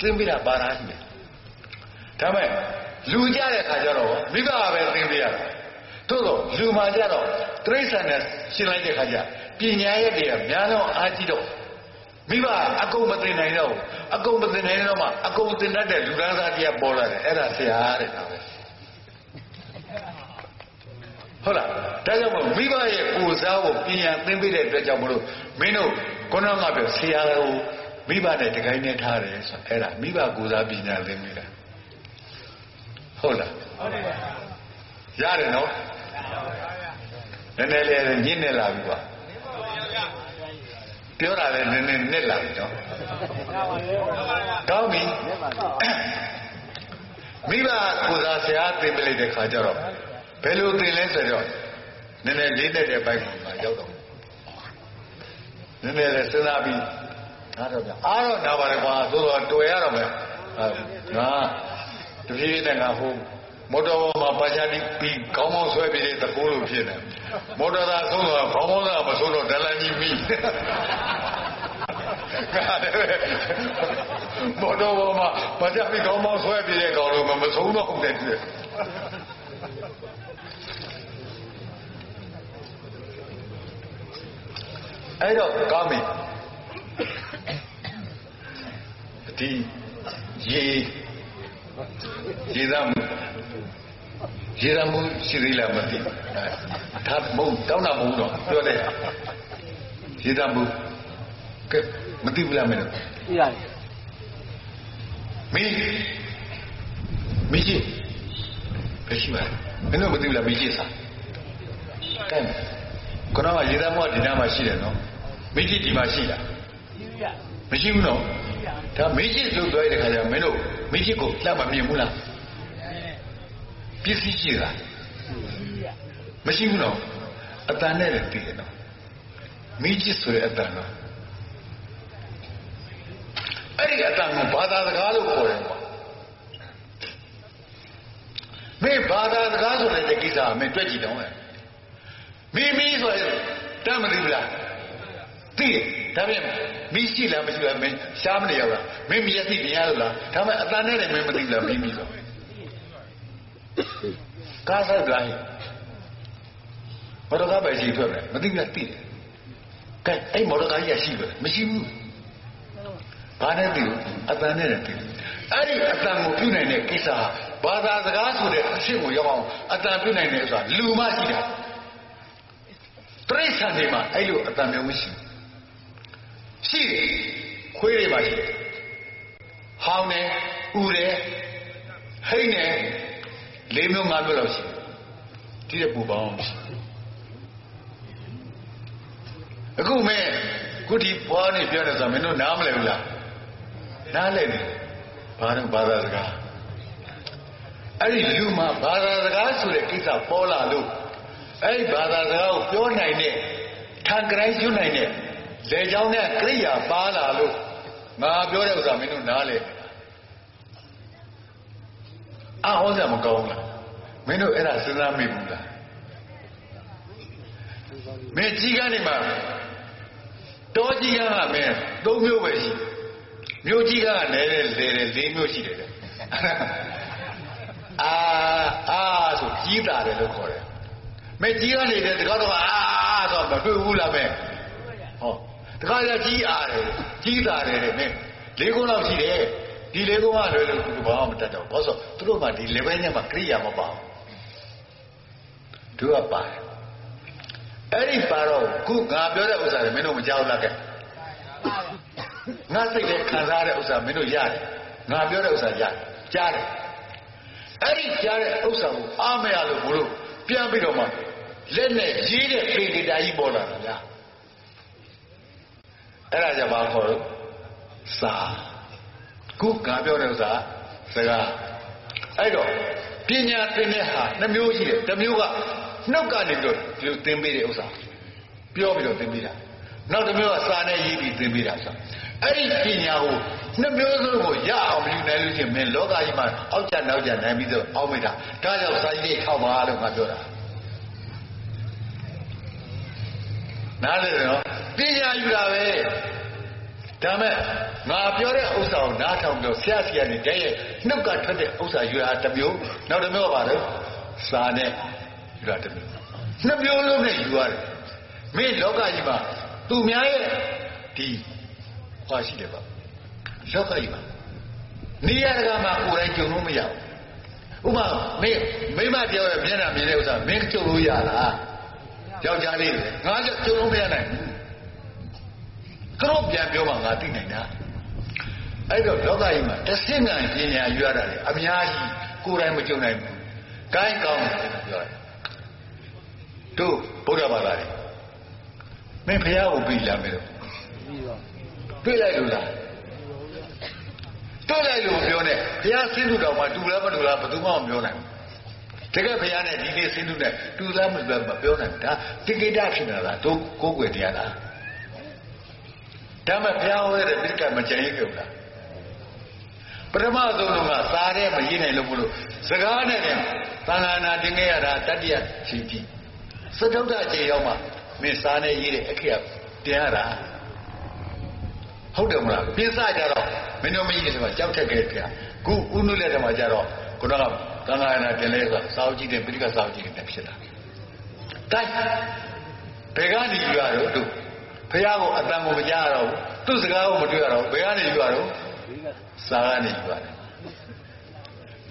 သိပြီတာပါလားရှိတယ် ဒါမဲ့လူကြတဲ့ခါကျတော့မိဘကပဲသိပြီရတာသို့တော့လူမှကြတော့တိရစ္ဆာန်နဲ့ရှင်းလိုက်တဲ့ခါကျပညာရဲ့တည်းကများတော့အားကြီးတော့မိဘအကုန်မသိနိုင်တော့အကုန်မသိနိုင်တော့မှအကုန်သိတတ်တဲ့လူသားသားကြီးကပေါ်လာတယ်အဲ့ဒါဆရာတဲ့ဒါပဲဟုတ်လားဒါကြောင့်မို့မိဘရဲ့ကိုယ်စားကိုပညာသင်ပေးတဲ့အတွက်ကြောင့်မလို့မင်းတို့ခုနကပြောဆရာကိုမိဘနဲ့တကိုင်းနဲ့ထားတယ်ဆိုအဲ့ဒါမိဘကိုယ်စားပညာသင်ပေးတာ ဟုတ်လားဟုတ်တယ်ရတယ်နော်နည်းနည်းလေးညစ်နေလာပြီကွာပြောတာလည်းနည်းနည်းနစ်လာပြီနော်ကောင်းပြီမိဘကိုယ်စားဆရာသင်ပေးလိုက်တဲ့ခါကျတော့ဘယ်လိုသင်လဲဆိုတော့နည်းနည်းလေးတက်တဲ့ဘိုက်မှာရောက်တော့နည်းနည်းလေးစဉ်းစားပြီးအားတော့ဗျအားတော့နာပါလေကွာသို့တော့တွေ့ရတော့မယ်ငါ တပြေးနဲ့ငါဟိုမော်တော်ပေါ်မှာပါချာတိပြီးခေါင်းမောင်းဆွဲပြီးတဲ့တကူလို့ဖြစ်နေမော်တော်သားဆုံးတော့ခေါင်းမောင်းသားမဆုံးတော့ဒလန်ကြီးမိမော်တော်ပေါ်မှာပါချာပြီးခေါင်းမောင်းဆွဲပြီးတဲ့ကောင်လို့မဆုံးတော့ဘူးတဲ့အဲ့တော့ကောင်းပြီဒီရေ ရေသားမှုရေသားမှုရှိသေးလားမသိဒါမဟုတ်တောင်းတာမဟုတ်တော့ပြောတယ်ရေသားမှုကဲမသိဘူးလားမင်းတို့သိရတယ်မင်းမင်းကြီးဘယ်ရှိပါလဲမင်းတို့မသိဘူးလားမရှိစားကဲခုနကရေသားမောဒီနားမှာရှိတယ်နော်မရှိဒီမှာရှိလားမရှိဘူးနော်ဒါမရှိဆိုပြောရတဲ့ခါကျမင်းတို့မရှိကိုလှမ်းမမြင်ဘူးလား ပစ္စည်းရှိလားမရှိဘူးနော်အတန်နဲ့လည်းသိတယ်နော်မိချစ်ဆိုတဲ့အတန်နော်အဲ့ဒီအတန်ကိုဘာသာစကားလို့ခေါ်တယ်ကွာမင်းဘာသာစကားဆိုတဲ့ကိစ္စမင်းတွေ့ကြည့်တော့မယ်မိမိဆိုရင်တမ်းမသိဘူးလားသိတယ်ဒါပြန်မိရှိလားမရှိလားမင်းရှားမနေရဘူးလားမင်းမျက်စိမြင်ရလို့လားဒါမှအတန်နဲ့လည်းမင်းမသိဘူးလားမိမိဆို ကားဆိုင်လားမော်တော်ကားပဲရှိထွက်တယ်မသိဘူးလားသိတယ်ကဲအဲ့မော်တော်ကားကြီးရှိတယ်မရှိဘူးဘာနဲ့သိလို့အတန်နဲ့သိတယ်အဲ့ဒီအတန်ကိုပြုနိုင်တဲ့ကိစ္စဟာဘာသာစကားဆိုတဲ့အဖြစ်ကိုရောက်အောင်အတန်ပြုနိုင်တယ်ဆိုတာလူမရှိတာပြိဿန်တွေမှာအဲ့လိုအတန်မျိုးမရှိရှိတယ်ခွေးတွေပါရှိတယ်ဟောင်းတယ်ဥတယ်ဟိတ်တယ် လေးမျိုးငါးမျိုးလောက်ရှိတယ်ဒီတဲ့ပူပေါင်းအခုမဲခုဒီဘွားနေပြောတယ်ဆိုတော့မင်းတို့နားမလဲဘူးလားနားလဲတယ်ဘာလို့ဘာသာစကားအဲ့ဒီလူမှာဘာသာစကားဆိုတဲ့ကိစ္စပေါ်လာလို့အဲ့ဒီဘာသာစကားကိုပြောနိုင်တဲ့ထန်ကြိုင်းကျွနိုင်တဲ့လေကြောင်းနဲ့ကရိယာပါလာလို့ငါပြောတဲ့ဥစ္စာမင်းတို့နားလဲ အာဟောစရာမကောင်းလားမင်းတို့အဲ့ဒါစဉ်းစားမိဘူးလားမင်းကြီးကန်းနေမှာတောကြီးကန်းကမင်းသုံးမျိုးပဲရှိမြို့ကြီးကန်းကလည်းလေလေလေးမျိုးရှိတယ်တဲ့အာအာဆိုကြီးတာတယ်လို့ခေါ်တယ်မင်းကြီးကန်းနေတဲ့တကားတော့အာအာဆိုမတွေ့ဘူးလားမင်းဟောတခါကျကြီးအားတယ်ကြီးတာတယ်တဲ့မင်းလေးကုန်းလောက်ရှိတယ် ဒီလေးကုန်းကလွယ်လို့သူဘာမှမတတ်တော့ဘာလို့ဆိုသူတို့မှဒီ level နဲ့မှကိရိယာမပါဘူးသူကပါတယ်အဲ့ဒီပါတော့ခုငါပြောတဲ့ဥစ္စာတွေမင်းတို့မကြောက်လားကဲငါစိတ်နဲ့ခံစားတဲ့ဥစ္စာမင်းတို့ရတယ်ငါပြောတဲ့ဥစ္စာရတယ်ကြားတယ်အဲ့ဒီကြားတဲ့ဥစ္စာကိုအားမရလို့ဘုလို့ပြန်ပြီးတော့မှလက်နဲ့ရေးတဲ့ပေဒေတာကြီးပေါ်လာတာလားအဲ့ဒါကြဘာခေါ်လို့စာ ခုငါပြောတဲ့ဥစ္စာစကားအဲ့တော့ပညာသင်တဲ့ဟာနှမျိုးရှိတယ်တစ်မျိုးကနှုတ်ကနေပြီးတော့ဒီလိုသင်ပေးတဲ့ဥစ္စာပြောပြီးတော့သင်ပေးတာနောက်တစ်မျိုးကစာနဲ့ရေးပြီးသင်ပေးတာဆိုအဲ့ဒီပညာကိုနှစ်မျိုးစလုံးကိုရအောင်မယူနိုင်လို့ချင်းမင်းလောကကြီးမှာအောက်ကျနောက်ကျနိုင်ပြီးတော့အောက်မိတာဒါကြောင့်စာကြီးတွေထောက်ပါလို့ငါပြောတာနားလေနော်ပညာယူတာပဲ ဒါမဲ့ငါပြောတဲ့ဥစ္စာကိုနားထောင်ပြီးတော့ဆရာဆရာနဲ့တည်းရဲ့နှုတ်ကထွက်တဲ့ဥစ္စာယူတာတစ်မျိုးနောက်တစ်မျိုးကပါတော့စာနဲ့ယူတာတစ်မျိုးနှစ်မျိုးလုံးနဲ့ယူရတယ်မင်းလောကကြီးမှာသူများရဲ့ဒီဟွာရှိတယ်ပါလောကကြီးမှာနေရတကာမှာကိုယ်တိုင်ကြုံလို့မရဘူးဥပမာမင်းမိမတယောက်ရဲ့မျက်နှာမြင်တဲ့ဥစ္စာမင်းကြုံလို့ရလားယောက်ျားလေးတွေငါကြုံလို့မရနိုင်ဘူး ကတော့ပြန်ပြောမှငါသိနိုင်တာအဲ့တော့လောကကြီးမှာတဆင့်ကံပညာယူရတာလေအများကြီးကိုယ်တိုင်မကြုံနိုင်ဘူး။ကိုင်းကောင်းတယ်လို့ပြောတယ်။တို့ဗုဒ္ဓဘာသာတွေမင်းဖះကိုပြီလာမယ်လို့တွေ့လိုက်လို့လားတွေ့လိုက်လို့ပြောနေဘုရားဆင်းသူတော်မှာတူလားမတူလားဘယ်သူမှမပြောနိုင်ဘူးတကယ်ဘုရားနဲ့ဒီနေ့ဆင်းသူနဲ့တူလားမတူလားမပြောနိုင်ဘူးဒါတိကိတဖြစ်နေတာတို့ကိုယ်ွယ်တရားလား ဒါမှဘုရားဟောတဲ့ပြိတ္တမကြင်ကြဘူးလားပထမဆုံးတော့ကစားတဲ့မရေးနိုင်လို့မလို့စကားနဲ့တင်သံဃာနာတင်ခဲ့ရတာတတ္တိယရှိပြီစတုဒ္ဒအခြေရောက်မှမင်းစားနဲ့ရေးတဲ့အခက်တင်ရတာဟုတ်တယ်မလားပြင်းစကြတော့မင်းတို့မကြီးတယ်ဆိုတော့ကြောက်ထက်ခဲ့ပြခုဥနုလက်ထမှာကြတော့ခုနကသံဃာနာတင်လဲဆိုစာအုပ်ကြည့်တဲ့ပြိဋကစာအုပ်ကြည့်တဲ့ဖြစ်တာတိုင်းဘယ်ကနေယူရတော့ သူဖះကိုအတန်ကိုမကြားရတော့ဘူးသူ့စကားကိုမတွေ့ရတော့ဘယ်ကနေယူရတော့စာကနေယူရတယ်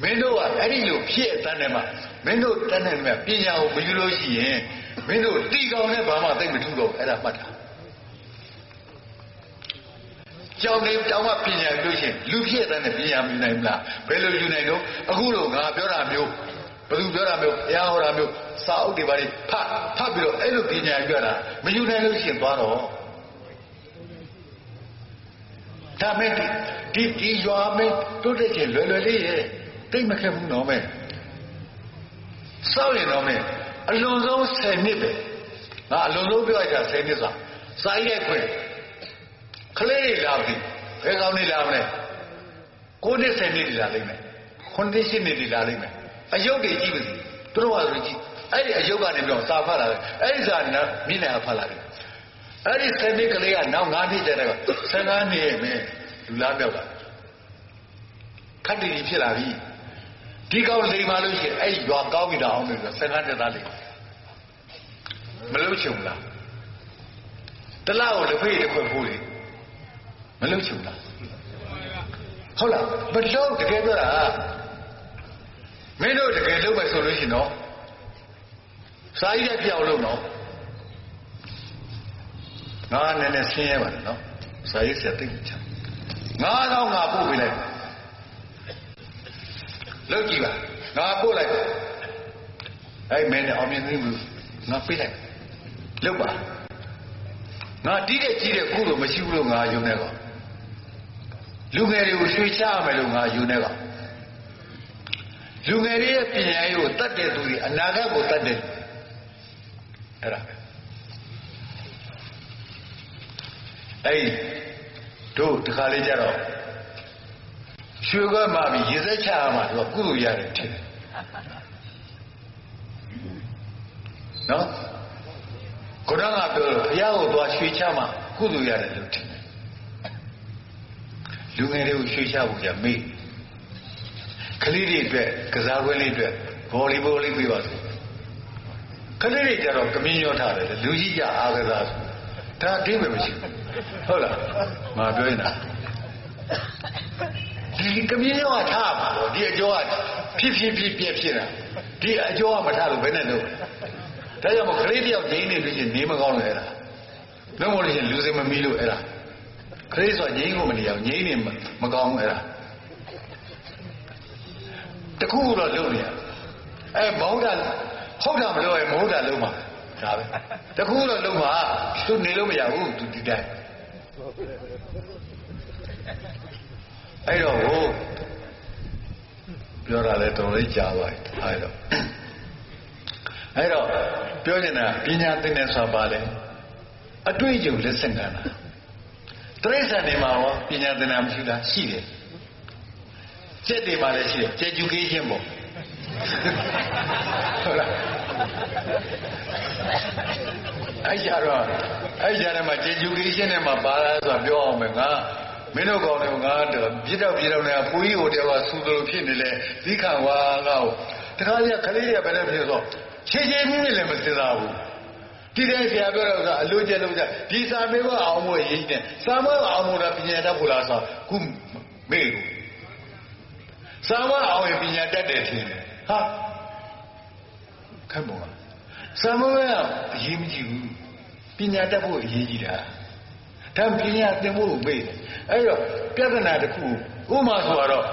မင်းတို့ကအဲ့ဒီလိုဖြစ်အတန်းနဲ့မှမင်းတို့တန်းနဲ့မှပညာကိုမယူလို့ရှိရင်မင်းတို့တီကောင်နဲ့ဘာမှသိမထူတော့အဲ့ဒါမှတ်တာကြောင်နေတောင်မှပညာလို့ရှိရင်လူဖြစ်တဲ့နဲ့ပညာမယူနိုင်ဘူးလားဘယ်လိုယူနိုင်တော့အခုလိုငါပြောတာမျိုး ဘယ်သူပြောတာမျိုးဘုရားဟောတာမျိုးစာအုပ်တွေပါလေဖတ်ဖတ်ပြီးတော့အဲ့လိုပညာပြတာမယူနိုင်လို့ရှိရင်သွားတော့ဒါမဲ့ဒီဒီဒီရွာမဲ့တိုးတက်ချင်လွယ်လွယ်လေးရဲ့တိတ်မခက်ဘူးနော်မဲ့စောက်ရင်တော့မဲ့အလွန်ဆုံး10နှစ်ပဲငါအလွန်ဆုံးပြောရတာ10နှစ်စာစာရိုက်ခွင့်ကလေးတွေလာပြီဘယ်ကောင်းနေလာမလဲ9နှစ်10နှစ်လာလိမ့်မယ်9နှစ်10နှစ်လာလိမ့်မယ် အယုတ်တွေကြည့်ပါစီသူတို့ကဆိုကြည့်အဲ့ဒီအယုတ်ကနေပြီးတော့စာဖတ်လာတယ်အဲ့ဒီစာကမျက်နှာဖတ်လာတယ်အဲ့ဒီ10နှစ်ကလေးကနောက်9နှစ်ကျတဲ့က15နှစ်ရဲ့မင်းလူလားပြောက်တာခက်တည်တည်ဖြစ်လာပြီဒီကောင်းလိမ်ပါလို့ရှိရင်အဲ့ရွာကောင်းပြီတော့အောင်လို့ဆို15နှစ်သားလိမ်မလို့ချုံလားတလားကိုလက်ဖေးတစ်ခွက်ဖိုးလေမလို့ချုံလားဟုတ်လားဘယ်တော့တကယ်ပြောတာ မင်းတို့တကယ်လုပ်မယ်ဆိုလို့ရှိရင်တော့စာရေးတဲ့ပြောင်းလို့နော်ငါနည်းနည်းဆင်းရဲပါနဲ့နော်စာရေးဆက်သိချင်ငါတော့ငါပို့ပေးလိုက်လုပ်ကြည့်ပါငါပို့လိုက်အဲ့မင်းနဲ့အောင်မြင်သိဘူးငါပေးလိုက်လုပ်ပါငါတီးတဲ့ကြီးတဲ့ကုလို့မရှိဘူးလို့ငါယုံနေကောလူငယ်တွေကိုရွှေချရမယ်လို့ငါယူနေကော လူငယ်တွေရဲ့ပညာရေးကိုတတ်တဲ့သူတွေအနာဂတ်ကိုတတ်တဲ့အဲ့ဒါပဲအဲ့တို့တခါလေးကြတော့ရွှေကမှပြီးရေစက်ချရမှာသူကကုလို့ရတယ်ထင်တယ်နော်ကိုရကပြောလို့ဘုရားကိုသွားရွှေချမှကုလို့ရတယ်လို့ထင်တယ်လူငယ်တွေကိုရွှေချဖို့ကြမေ့ ကလေးတွေအတွက်ကစားပွဲလေးအတွက်ဗော်လီဘောလေးပြပါစို့ကလေးတွေကြတော့ကမင်းရောထားတယ်လူကြီးကြအားကစားဆိုဒါအတင်းပဲမရှိဘူးဟုတ်လားငါပြောနေတာဒီကမင်းရောထားမှာတော့ဒီအကျော်ကဖြစ်ဖြစ်ဖြစ်ပြက်ဖြစ်တာဒီအကျော်ကမထားလို့ဘယ်နဲ့လုပ်ဒါကြောင့်မကလေးတယောက်ဒိန်းနေလို့ရှိရင်နေမကောင်းလို့အဲ့ဒါလုံးဝလို့ရှိရင်လူစင်မမီလို့အဲ့ဒါကလေးဆိုငိမ့်ကိုမနေအောင်ငိမ့်နေမကောင်းအဲ့ဒါ တခုတော့လုပ်နေရအဲမဟုတ်တာဟုတ်တာမလို့ရင်မဟုတ်တာလုံးမှာဒါပဲတခုတော့လုံးမှာသူနေလို့မရဘူးသူဒီတိုင်းအဲ့တော့ဟိုပြောတာလဲတော်လေးကြားပါအဲ့တော့အဲ့တော့ပြောနေတာပညာသင်တယ်ဆိုတာပါလေအတွေ့အကြုံလက်ဆင့်ကမ်းတာတိရစ္ဆာန်တွေမှာရောပညာသင်တာမရှိလားရှိတယ် ကျက်တွေမှာလည်းရှိတယ်ကျက် education ပေါ့ဟုတ်လားအဲ့ကြတော့အဲ့ကြတယ်မှာကျက် education နဲ့မှာပါလာဆိုတာပြောအောင်မယ်ငါမင်းတို့ကောင်းတယ်ငါတော့ပြစ်တော့ပြစ်တော့လည်းပူကြီးဟိုတဲကစူတယ်လို့ဖြစ်နေလေသီးခံဝါငါ့ကိုတခါကြီးကလေးတွေကဘယ်နဲ့ဖြစ်ဆိုခြေခြေမှုနဲ့လည်းမစင်စားဘူးဒီတဲ့ဆရာပြောတော့ကအလိုကျလို့ကြဒီစာမေးကအောင်မွေရေးတယ်စာမေးကအောင်မွေတာပညာတတ်ဖို့လားဆိုခုမေးလို့ စာမေးအောင်ရင်ပညာတတ်တယ်ထင်တယ်ဟာခက်မို့စာမေးကအရေးမကြီးဘူးပညာတတ်ဖို့အရေးကြီးတာဒါပညာသင်ဖို့မေးတယ်အဲ့တော့ပြဿနာတစ်ခုဥမာဆိုတော့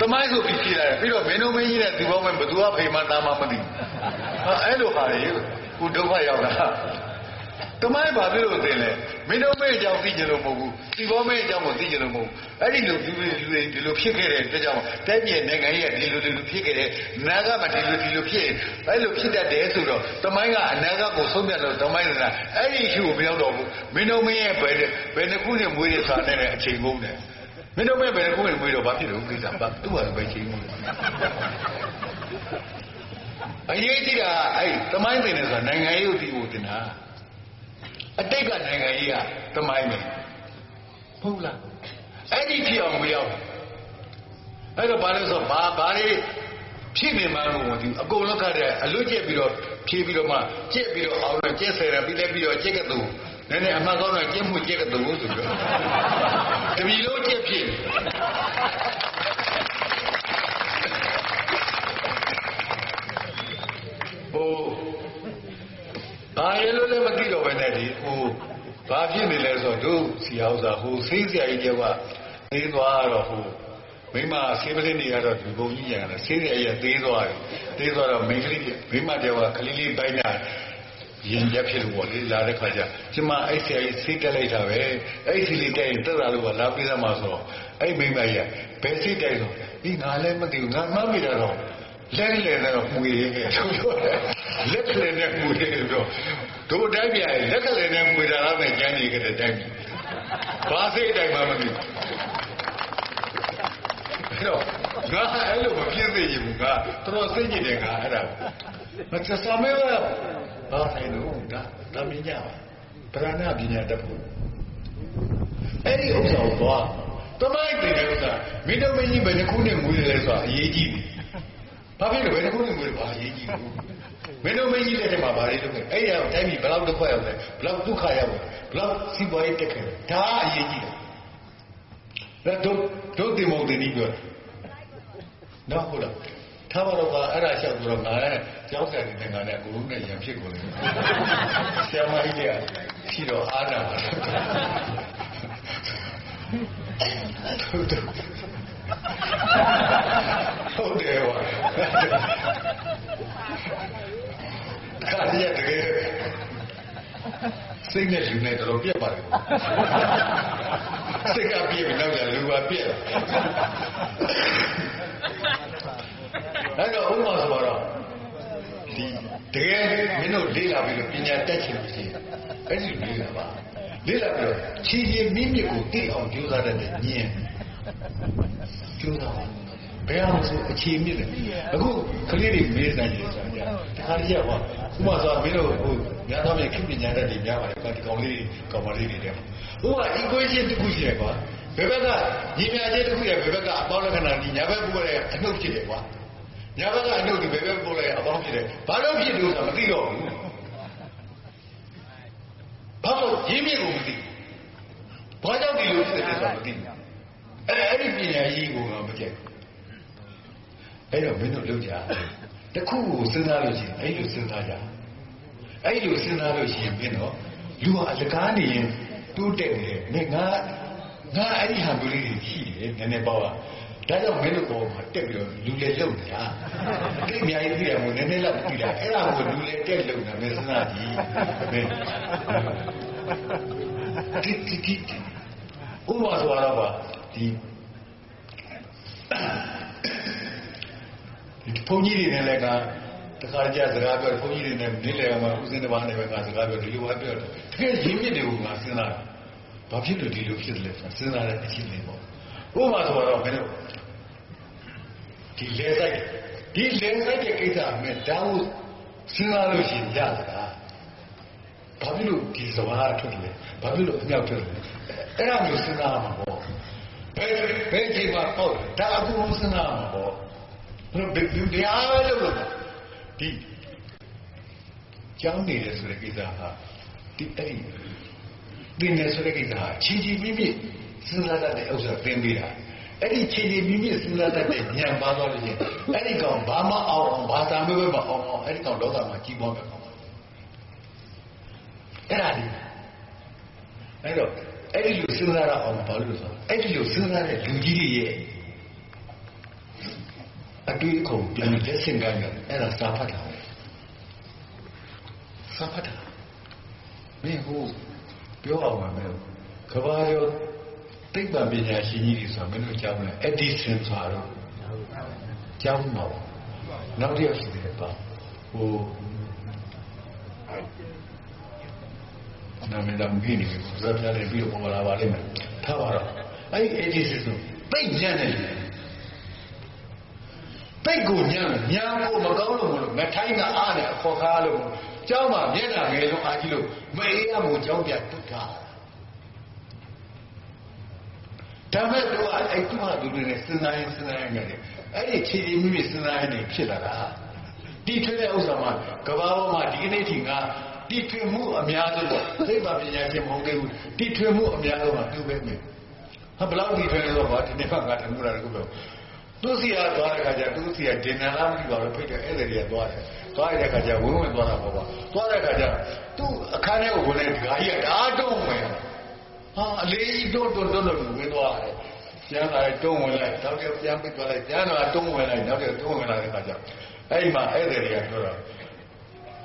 တမိုင်းဆိုပြီးကြည့်လိုက်ပြီးတော့မင်းတို့မင်းကြီးနဲ့သူပေါင်းမဲ့ဘသူကဖေမသားမှမသိဘူးဟာအဲ့လိုဟာလေကိုဒုက္ခရောက်တာ တမိုင်းဘာဖြစ်လို့သင်လဲမင်းတို့မင်းအကြောင်းသိကြလို့မဟုတ်ဘူးဒီဘောမင်းအကြောင်းကိုသိကြလို့မဟုတ်ဘူးအဲ့ဒီလိုလူတွေလူတွေဒီလိုဖြစ်ခဲ့တဲ့အတွက်ကြောင့်တိုက်ပြည်နိုင်ငံကြီးကဒီလိုဒီလိုဖြစ်ခဲ့တဲ့နာကမှဒီလိုဒီလိုဖြစ်အဲ့လိုဖြစ်တတ်တယ်ဆိုတော့တမိုင်းကအနာကကိုဆုံးဖြတ်လို့တမိုင်းကအဲ့ဒီရှိကိုမရောက်တော့ဘူးမင်းတို့မင်းရဲ့ဘယ်ဘယ်နှခုနဲ့မွေးတဲ့စာနဲ့အချိန်ကုန်တယ်မင်းတို့ပဲဘယ်နှခုနဲ့မွေးတော့ဘာဖြစ်လို့ကိစ္စပါသူ့ဟာပဲချိန်ကုန်အရေးကြီးတာအဲ့တမိုင်းပင်နေဆိုတာနိုင်ငံရေးကိုသိဖို့တင်တာ အတိတ်ကနိုင်ငံရေးကတမိုင်းပဲဟုတ်လားအဲ့ဒီဖြစ်အောင်မရောက်အဲ့တော့ဘာလဲဆိုဘာဘာလေးဖြစ်နေမှန်းလို့ဒီအကုန်လုံးခတ်တဲ့အလွတ်ကျက်ပြီးတော့ဖြေးပြီးတော့မှကျက်ပြီးတော့အောင်တော့ကျက်ဆယ်ရပြီးလည်းပြီးတော့ကျက်ကတူနည်းနည်းအမှန်ကောင်းတော့ကျက်မှုကျက်ကတူဆိုပြီးတော့တပီလုံးကျက်ဖြစ်ဟို ဘာရလို့လည်းမသိတော့ဘဲနဲ့ဒီဟိုဘာဖြစ်နေလဲဆိုတော့တို့စီဟောက်စာဟိုဆေးဆရာကြီးတယောက်ကသေးသွားတော့ဟိုမိမဆေးပလင်းတွေကတော့ဒီဘုံကြီးရံတယ်ဆေးတွေအရင်သေးသွားတယ်သေးသွားတော့မိန်းကလေးမိမတယောက်ကကလေးလေးပိုင်းညာရင်ရက်ဖြစ်လို့ပေါ့လေလာတဲ့ခါကျကျမအဲ့ဆရာကြီးဆေးတက်လိုက်တာပဲအဲ့စီလေးတက်ရင်တက်လာလို့ကလာပြီးသားမှာဆိုတော့အဲ့မိမကြီးဘယ်ဆေးတက်တော့ဒီငါလည်းမသိဘူးငါမှတ်မိတာတော့ လဲလဲတော့မှုရည်ခဲ့ဆိုတော့လက်ကလေးနဲ့မှုရည်တော့တို့တိုင်းပြရလက်ကလေးနဲ့မှုတာတော့ပဲကျန်းနေကြတဲ့တိုင်းဘာစိတ်တိုင်းမှမသိအဲ့တော့ငါအဲ့လိုမဖြစ်သေးဘူးငါတော်စိတ်ကြည့်တယ်ငါအဲ့ဒါမချစမဲဘာဆိုင်လို့ဒါဒါပညာပရဏပညာတတ်ဖို့အဲ့ဒီဥစ္စာကိုသွားတမိုက်တဲ့ဥစ္စာမင်းတို့မင်းကြီးဘယ်နှခုနဲ့မွေးတယ်လဲဆိုတာအရေးကြီးတယ် ဘာဖြစ်လို့ဘယ်နှခုနဲ့မွေးတယ်ဘာအရေးကြီးဘူးမင်းတို့မင်းကြီးလက်ထက်မှာဘာတွေလုပ်လဲအဲ့ဒီအတိုင်းပြည်ဘယ်လောက်ဒုက္ခရောက်လဲဘယ်လောက်ဒုက္ခရောက်လဲဘယ်လောက်စီးပွားရေးတက်ခဲ့လဲဒါအရေးကြီးတယ်ဒါတို့တို့ဒီမောင်တင်ကြီးပြောနော်ဟုတ်လားထားပါတော့ကအဲ့ဒါလျှောက်ဆိုတော့ငါလည်းကြောက်တယ်နေငါနဲ့အကုန်လုံးနဲ့ရံဖြစ်ကုန်တယ်ဆရာမကြီးကဖြီတော့အားနာပါဟုတ်တယ် ဟုတ်တယ်ဝါခါရတကယ်စိတ်နဲ့ယူနေတော့ပြက်ပါတယ်စိတ်ကပြည့်ပြီးနောက်ကျလူပါပြက်အဲ့တော့ဥပမာဆိုတော့ဒီတကယ်မင်းတို့လေးလာပြီးတော့ပညာတက်ချင်လို့ရှိရင်အဲ့ဒီလေးလာပါလေးလာပြီးတော့ခြေချင်းမိမြစ်ကိုသိအောင်ကြိုးစားတဲ့ညင်ကြိုးစား ဘယ်အောင်ဆိုအခြေမြစ်လဲအခုကလေးတွေမေးနိုင်တယ်ဆိုတော့တခါတည်းကဟောဥပမာဆိုမင်းတို့ဟိုများသောဖြင့်ခင်ပညာတတ်တွေများပါတယ်ကွာဒီကောင်လေးကောင်မလေးတွေတဲ့ဥပမာ equation တစ်ခုရှိတယ်ကွာဘယ်ဘက်ကညီမြချင်းတစ်ခုရဘယ်ဘက်ကအပေါင်းလက္ခဏာဒီညာဘက်ပို့တဲ့အနှုတ်ဖြစ်တယ်ကွာညာဘက်ကအနှုတ်ဒီဘယ်ဘက်ပို့လဲအပေါင်းဖြစ်တယ်ဘာလို့ဖြစ်လို့ဆိုတာမသိတော့ဘူးဘာလို့ရင်းမြစ်ကိုမသိဘာကြောင့်ဒီလိုဖြစ်တယ်ဆိုတာမသိဘူးအဲ့အဲ့ဒီပညာကြီးကိုတော့မကြိုက် အဲ့တော့မင်းတို့လုပ်ကြတခုကိုစဉ်းစားလို့ရှိရင်အဲ့လိုစဉ်းစားကြအဲ့လိုစဉ်းစားလို့ရှိရင်မင်းတော့လူဟာအလကားနေရင်တိုးတက်နေတယ်မင်းငါငါအဲ့ဒီဟာမျိုးလေးတွေရှိတယ်နည်းနည်းပေါ့ပါဒါကြောင့်မင်းတို့ပေါ်မှာတက်ပြီးတော့လူလေလုံနေတာတိတ်အများကြီးသိတယ်မို့နည်းနည်းလောက်သိတာအဲ့ဒါကိုလူလေတက်လုံတာမင်းစဉ်းစားကြည့်မင်းဒီဒီဒီဥပမာဆိုတော့ပါဒီဒီ ဘုန်းကြီးတွေနဲ့လည်းကတခါကြစကားပြောဘုန်းကြီးတွေနဲ့နေလေမှာဦးစင်းတစ်ပါးနဲ့ပဲကစကားပြောဒီလိုပဲပြောတယ်တကယ်ရင်းမြစ်တွေကိုငါစဉ်းစားဘာဖြစ်လို့ဒီလိုဖြစ်တယ်လဲစဉ်းစားတဲ့အချင်းလေးပေါ့ဥပမာဆိုတော့မင်းတို့ဒီလေဆိုင်ဒီလေဆိုင်တဲ့ကိစ္စမဲ့တောင်းစဉ်းစားလို့ရှိရင်ရတာဘာဖြစ်လို့ဒီစကားထွက်တယ်လဲဘာဖြစ်လို့အမြောက်ထွက်တယ်လဲအဲ့ဒါမျိုးစဉ်းစားမှာပေါ့ဘယ်ဘယ်ချိန်မှာပေါ့ဒါအကူစဉ်းစားမှာပေါ့ဘယ် လိုတရားပဲလို့လို့ဒီကျောင်းနေတယ်ဆိုတဲ့ကိစ္စဟာဒီအဲ့ဒီဒီနေဆိုတဲ့ကိစ္စဟာချီချီပြည့်ပြည့်စဉ်းစားတတ်တဲ့ဥစ္စာသင်ပေးတာအဲ့ဒီချီချီပြည့်ပြည့်စဉ်းစားတတ်တဲ့ဉာဏ်ပါသွားလို့ရှိရင်အဲ့ဒီကောင်ဘာမှအောင်အောင်ဘာသာမျိုးပဲမအောင်အောင်အဲ့ဒီကောင်လောကမှာကြီးပွားမယ်ကောင်အဲ့ဒါဒီအဲ့တော့အဲ့ဒီလိုစဉ်းစားရအောင်ဘာလို့လဲဆိုတော့အဲ့ဒီလိုစဉ်းစားတဲ့လူကြီးတွေရဲ့ အတွေ့အကြုံပြန်လက်ဆင့်ကမ်းကြအဲ့ဒါစာဖတ်တာပဲစာဖတ်တာမင်းဟိုပြောအောင်ပါမယ်ကဘာရောသိပ္ပံပညာရှင်ကြီးတွေဆိုတာမင်းတို့ကြားမလားအက်ဒီဆင်ဆိုတာတော့ကြားမှာပါနောက်တစ်ယောက်ရှိတယ်ပါဟိုနာမည်တော့မကြည့်နေဘူးဇာတ်ပြတယ်ပြီးတော့ပေါ်လာပါလိမ့်မယ်ထားပါတော့အဲ့ဒီအက်ဒီဆင်ဆိုသိညံ့နေ တယ်တိတ်ကိုညံ့ညံကိုမကောင်းလို့မလို့ငထိုင်းကအားနဲ့အခေါ်ကားလို့ကျောင်းမှာမျက်နှာငယ်ဆုံးအားကြီးလို့မအေးရမို့ကျောင်းပြတုတ်တာဒါမဲ့တော့အဲ့တူဟာသူတွေနဲ့စဉ်းစားရင်စဉ်းစားရင်လည်းအဲ့ဒီခြေကြီးမိမိစဉ်းစားရင်နေဖြစ်လာတာဒီထွေးတဲ့ဥစ္စာမှာကဘာပေါ်မှာဒီကနေ့ထိငါဒီထွေမှုအများဆုံးပေါ့သိပ္ပံပညာရှင်မဟုတ်သေးဘူးဒီထွေမှုအများဆုံးကသူပဲမယ်ဟာဘယ်လောက်ဒီထွေလဲဆိုတော့ဒီနေ့ကငါတမှုတာတခုပဲ သူစီကသွားတဲ့ခါကျသူစီကဒင်နာလားမသိပါဘူးဖိတ်တဲ့အဲ့ဒါတွေကသွားတယ်သွားရတဲ့ခါကျဝင်းဝင်သွားတာပေါ့ကွာသွားတဲ့ခါကျသူ့အခန်းထဲကိုဝင်တဲ့ဒီဟာကြီးကဓာတုံးမယ်ဟာအလေးကြီးတွန်းတွန်းတွန်းလို့ဝင်သွားတယ်ပြန်လာတုံးဝင်လိုက်နောက်တစ်ပြန်ပိတ်သွားလိုက်ပြန်လာတုံးဝင်လိုက်နောက်တစ်တုံးဝင်လာတဲ့အခါကျအဲ့ဒီမှာဧည့်သည်တွေကပြောတော့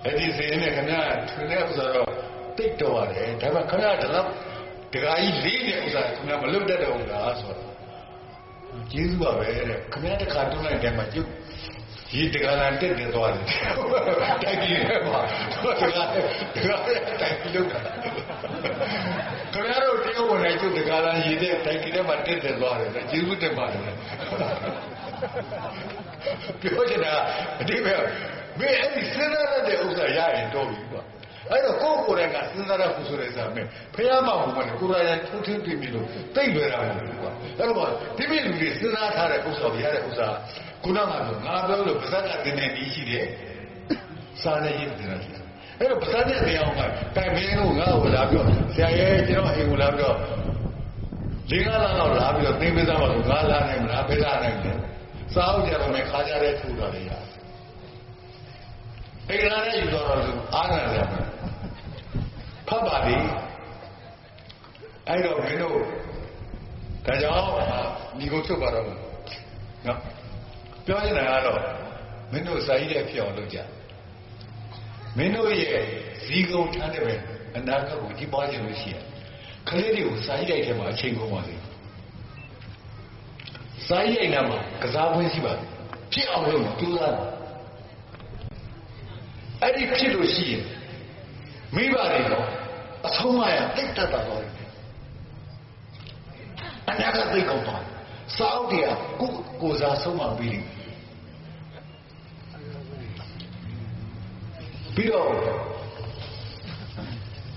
အဲ့ဒီစင်းနဲ့ခင်ဗျာထွေတဲ့ဥစ္စာတော့တိတ်တော်ရတယ်ဒါပေမဲ့ခင်ဗျာဒီလောက်ဒကာကြီးလေးတဲ့ဥစ္စာခင်ဗျာမလွတ်တတ်တဲ့ဥစ္စာဆိုတော့ ကျေးဇူးပါပဲတဲ့ခင်ဗျာတစ်ခါတွန်းလိုက်တယ်မှာကျုပ်ဒီတက္ကလာတက်နေသွားတယ်တိုက်ကြီးရဲ့ပါတက္ကလာတက္ကလာတိုက်ကြီးလို့ခင်ဗျားတို့တရားဝင်နေကျုပ်တက္ကလာရည်တဲ့တိုက်ကြီးထဲမှာတက်နေသွားတယ်ကျေးဇူးတင်ပါတယ်ပြောချင်တာအတိပ္ပယ်မင်းအဲ့ဒီစဉ်းစားရတဲ့ဥစ္စာရရင်တော့ပြီကွာ အဲ့တော့ကိုယ်ကိုယ်တိုင်ကစဉ်းစားရဖို့ဆိုတဲ့စာမင်းဖះမဟုတ်ဘူးကိုယ်တိုင်ထုတ်ထင်းပြပြီလို့သိလွယ်တာမဟုတ်ဘူးကွာအဲ့တော့ဒီပြည့်လူတွေစဉ်းစားထားတဲ့ဥစ္စာကိုရတဲ့ဥစ္စာခုနကဆိုငါပြောလို့ပါဇက်ကတင်းနေပြီးရှိတယ်စာနဲ့ရေးတယ်လားအဲ့တော့ပါဇက်နဲ့တရားကတိုင်မင်းတို့ငါ့ကိုလာပြောဆရာရဲ့ကျွန်တော်အိမ်ကိုလာပြောလေးကားလာတော့လာပြီးတော့သင်ပေးသားပါလို့ငါလာနိုင်မလားဖေးလာနိုင်တယ်စာအုပ်ကြတော့မယ်ခါကြတဲ့ထူတော်လေးရ အိမ်လာနဲ့ယူတော့လို့အားနာတယ်ဖတ်ပါလေအဲ့တော့မင်းတို့ဒါကြောင့်ဒီကိုချုပ်ပါတော့နော်ပြောနေတာကတော့မင်းတို့စာရေးတဲ့ဖြစ်အောင်လုပ်ကြမင်းတို့ရဲ့ဇီကုံထမ်းတဲ့ပဲအနာဂတ်ကိုကြီးပွားခြင်းလို့ရှိရခလေးတွေကိုစာရေးတဲ့ထဲမှာအချိန်ကုန်ပါစေစာရေးတဲ့နာမှာကစားပွဲရှိပါဖြစ်အောင်လုပ်ကြိုးစား အဲ့ဒီဖြစ်လို့ရှိရင်မိဘတွေတော့အဆုံးမရတိတ်တက်တာတော့အနာဂတ်သိကုန်ပါစာအုပ်တွေကကိုကိုစားဆုံးမပြီးပြီးတော့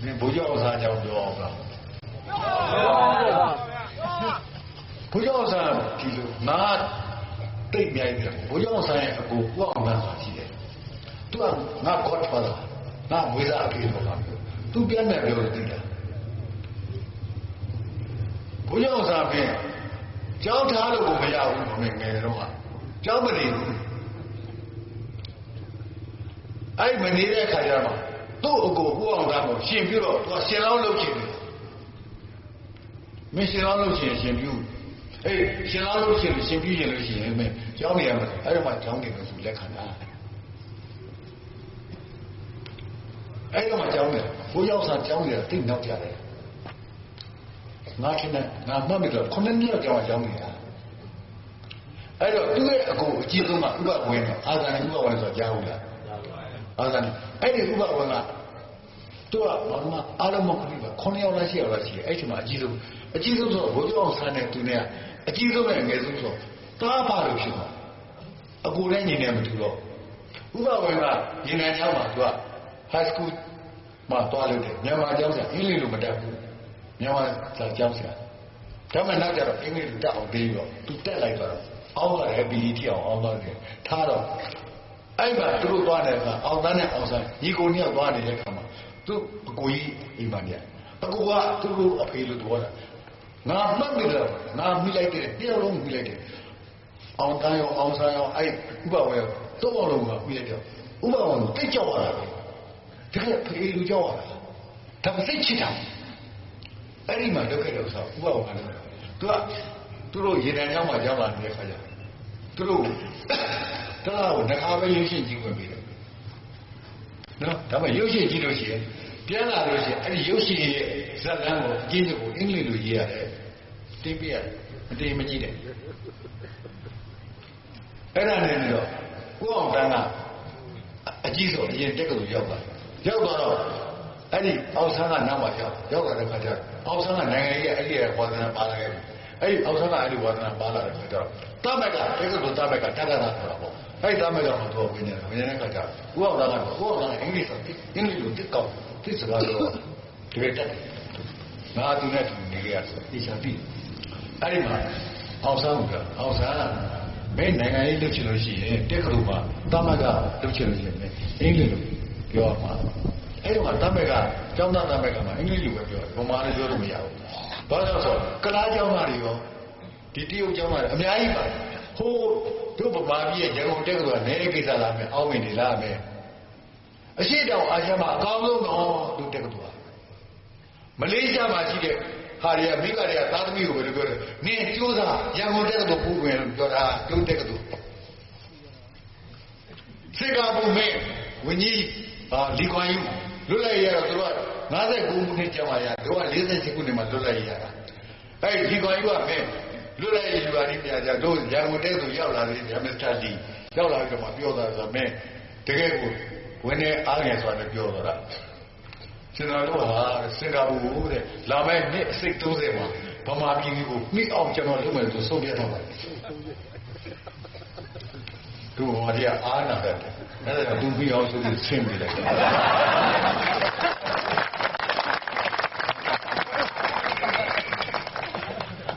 ဒီဘုရားစာကြောင့်ပြောအောင်လားဘုရားစာဒီလိုငါတိတ်မြိုင်တယ်ဘုရားစာရဲ့အကူကိုအောင်မှရှိတယ် သူကငါ godfather ငါမွေးစားအဖေလို့ပါပြောသူပြန်တယ်ပြောလို့သိတာဘုရားစာဖြင့်ကြောင်းထားလို့ကိုမရဘူးမင်းငယ်တော့ကကြောင်းမနေဘူးအဲ့မနေတဲ့ခါကျတော့သူ့အကိုကိုအောင်သားကိုရှင်ပြီးတော့သူကရှင်လောင်းလုပ်ချင်တယ်မင်းရှင်လောင်းလုပ်ချင်ရှင်ပြုအေးရှင်လောင်းလုပ်ချင်ရှင်ပြုရင်လို့ရှိရင်မင်းကြောင်းနေရမှာအဲ့တော့မှကြောင်းနေလို့သူလက်ခံတာ အဲ့တော့မှကြောင်းနေဘိုးရောက်စာကြောင်းနေတာတိတ်နောက်ကြတယ်ငါထင်တယ်ငါမှတ်မိတော့ခုနှစ်နှစ်ကြောင်းကြောင်းနေတာအဲ့တော့သူ့ရဲ့အကိုအကြီးဆုံးကဥပဝင်အာဇာနဥပဝင်ဆိုကြားဘူးလားအာဇာနအဲ့ဒီဥပဝင်ကသူကဘာမှအားလုံးမခရီးပါခုနှစ်ယောက်လားရှိယောက်လားရှိတယ်အဲ့ဒီမှာအကြီးဆုံးအကြီးဆုံးဆိုဘိုးကျောင်းဆန်းတဲ့သူနဲ့အကြီးဆုံးနဲ့အငယ်ဆုံးဆိုတားပါလို့ဖြစ်မှာအကိုလည်းညီနေမတူတော့ဥပဝင်ကညီနေချောင်းမှာသူက high school မှာတွားလို့တယ်မြန်မာကျောင်းဆရာအင်္ဂလိပ်လိုမတတ်ဘူးမြန်မာစာကျောင်းဆရာဒါမှနောက်ကြတော့အင်္ဂလိပ်လိုတက်အောင်ပြီးတော့သူတက်လိုက်တော့အောင်းရတယ် BE တိအောင်အောင်းသွားတယ်ထားတော့အဲ့မှာသူတို့သွားတယ်ကအောင်သားနဲ့အောင်ဆိုင်ညီကိုနှစ်ယောက်သွားနေတဲ့ခါမှာသူအကိုကြီးအိမ်မှာနေအကိုကသူတို့အဖေလိုသွားတာငါမှတ်မိတယ်ငါမိလိုက်တယ်တယောက်လုံးမိလိုက်တယ်အောင်သားရောအောင်ဆိုင်ရောအဲ့ဥပဝေတော့အောင်လုံးကမိလိုက်တယ်ဥပဝေတိတ်ကြောက်ရတာ တကယ်ဖေလူကြောက်ရတာဒါစိတ်ချစ်တာအဲ့ဒီမှာလုပ်ခဲ့တဲ့ဥစ္စာဥပဝေကလည်းသူကသူတို့ရေနံကြောင်းမှာကြောင်းလာနေတဲ့ခါကျသူတို့တလားကိုနှခါပဲရုပ်ရှင်ကြည့်ဝင်ပြီးတယ်နော်ဒါမှရုပ်ရှင်ကြည့်လို့ရှိရင်ပြန်လာလို့ရှိရင်အဲ့ဒီရုပ်ရှင်ရဲ့ဇာတ်လမ်းကိုအကျဉ်းချုပ်ကိုအင်္ဂလိပ်လိုရေးရတယ်တင်းပြရတယ်မတင်းမကြီးတယ်အဲ့ဒါနဲ့တော့ကိုအောင်တန်းကအကြီးဆုံးအရင်တက်ကလေးရောက်လာ ရောက်တော့အဲ့ဒီအောက်ဆန်းကနောက်မှရောက်ရောက်လာတဲ့ခါကျအောက်ဆန်းကနိုင်ငံရေးအဲ့ဒီဝါဒနာပါလာခဲ့တယ်အဲ့ဒီအောက်ဆန်းကအဲ့ဒီဝါဒနာပါလာတဲ့ခါကျတော့တမက်ကတက်ကလို့တမက်ကတက်ကတာဆိုတာပေါ့အဲ့ဒီတမက်ကတော့ဝင်နေတာဝင်နေတဲ့ခါကျကိုအောင်တန်းကကိုအောင်တန်းအင်္ဂလိပ်ဆိုအင်္ဂလိပ်လိုတစ်ကောက်တစ်စကားတော့တကယ်တက်ငါသူနဲ့သူနေရဆိုအရှာပြီအဲ့ဒီမှာအောက်ဆန်းကအောက်ဆန်းမင်းနိုင်ငံရေးလုပ်ချင်လို့ရှိရင်တက်ကလို့ပါတမက်ကလုပ်ချင်လို့ရှိရင်အင်္ဂလိပ်လို ပြောမှာအဲ့တော့တမက်ကကျောင်းသားတမက်ကမှအင်္ဂလိပ်လိုပဲပြောတယ်ဗမာလည်းပြောလို့မရဘူးဘာလို့ဆိုကလားကျောင်းသားတွေရောဒီတရုတ်ကျောင်းသားတွေအများကြီးပါဟိုတို့ဗမာပြည်ရဲ့ရန်ကုန်တက္ကသိုလ်ကနယ်ကိစ္စလာမယ်အောင်းမင်းနေလာမယ်အရှိတောင်အာရှမှာအကောင်းဆုံးတော့သူတက္ကသိုလ်မလေးရှားမှာရှိတဲ့ဟာရီကမိဘတွေကသားသမီးကိုဘယ်လိုပြောလဲနင်းကြိုးစားရန်ကုန်တက်ကတူပူဝင်လို့ပြောတာကျုံးတက်ကတူစေကာပူမေဝင်းကြီး ဟာလီကွန်ယူလွတ်လပ်ရတော့သူတို့က59ခုနှစ်ကြာမှရတို့က48ခုနှစ်မှလွတ်လပ်ရတာအဲ့ဒီလီကွန်ယူကမင်းလွတ်လပ်ရယူပါလိမ့်ပြကြတို့ရန်ကုန်တက်သူရောက်လာတယ်ဗျမစ္စတာလီရောက်လာပြီးတော့မှပြောတာဆိုမင်းတကယ်ကိုဝင်းနေအားငယ်ဆိုတာလည်းပြောတော့တာကျွန်တော်တို့ဟာစင်ကာပူတဲ့လာမယ့်နှစ်အစိတ်30မှာဗမာပြည်ကိုမိအောင်ကျွန်တော်လုပ်မယ်ဆိုဆုံးဖြတ်တော့ပါတယ်သူဟောဒီအားနာတယ် အဲ့ဒါကသူပြီးအောင်ဆိုပြီးဆင်းပြလိုက်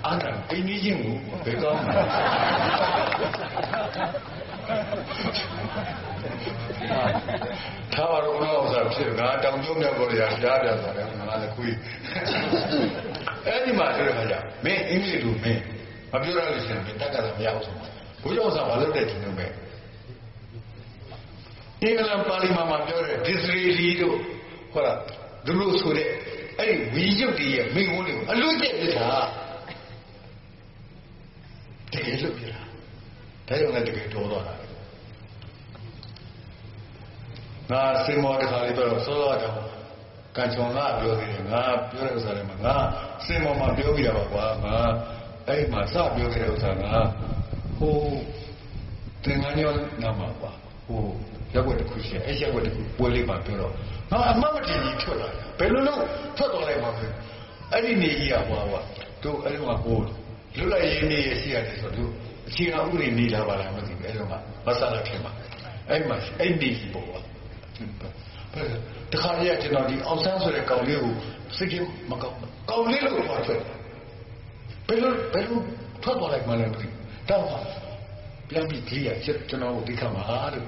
အားနာအင်းကြီးချင်းကိုဘယ်ကောင်းလဲထားပါတော့တော့ဆိုဖြစ်ငါတောင်ကျုံးမြောက်ပေါ်ရရှားပြန်သွားတယ်ငါလည်းခွေးအဲ့ဒီမှာဆိုတဲ့ခါကျမင်းအင်္ဂလိပ်လိုမင်းမပြောရလို့ရှိရင်မင်းတက်ကတာမရဘူးဆိုဘုရားဆောင်ဘာလုပ်တဲ့ဒီလိုပဲ အင်္ဂလန်ပါလီမာန်မှာပြောတဲ့ Disraeli တို့ဟောလားသူတို့ဆိုတဲ့အဲ့ဒီဝီရုပ်တည်းရဲ့မိငုံးတွေကိုအလွတ်ကျက်ပြတာတကယ်လို့ပြတာဒါကြောင့်လည်းတကယ်တော်တော့တာငါစင်မောတခါလေးတော့စောစောတော့ကံချုံလာပြောသေးတယ်ငါပြောတဲ့ဥစ္စာတွေမှာငါစင်မောမှာပြောပြရပါကွာငါအဲ့ဒီမှာစပြောခဲ့တဲ့ဥစ္စာငါဟိုတင်ငန်းရောနာမှာကွာဟို ရက်ွက်တစ်ခုရှိအဲ့ရက်ွက်တစ်ခုပွဲလေးမှာပြောတော့ငါအမမတင်ကြီးထွက်လာတယ်ဘယ်လိုလုပ်ထွက်သွားလိုက်မှာလဲအဲ့ဒီနေကြီးကဟွာဟွာတို့အဲ့ဒီမှာဟိုလွတ်လပ်ရေးနေရရှိရတယ်ဆိုတော့အခြေခံဥပဒေနေလာပါလားမသိဘူးအဲ့တော့မှမဆလာခင်မှာအဲ့မှာအဲ့ဒီကြီးပေါ့ကွာတခါတည်းကကျွန်တော်ဒီအောင်ဆန်းဆိုတဲ့ကောင်လေးကိုစိတ်ကြီးမကောင်းကောင်လေးလို့ပြောထွက်ဘယ်လိုဘယ်လိုထွက်သွားလိုက်မှလည်းမသိတော့ပြန်ပြီးကြည့်ရချက်ကျွန်တော်ဒီခါမှာအားလို့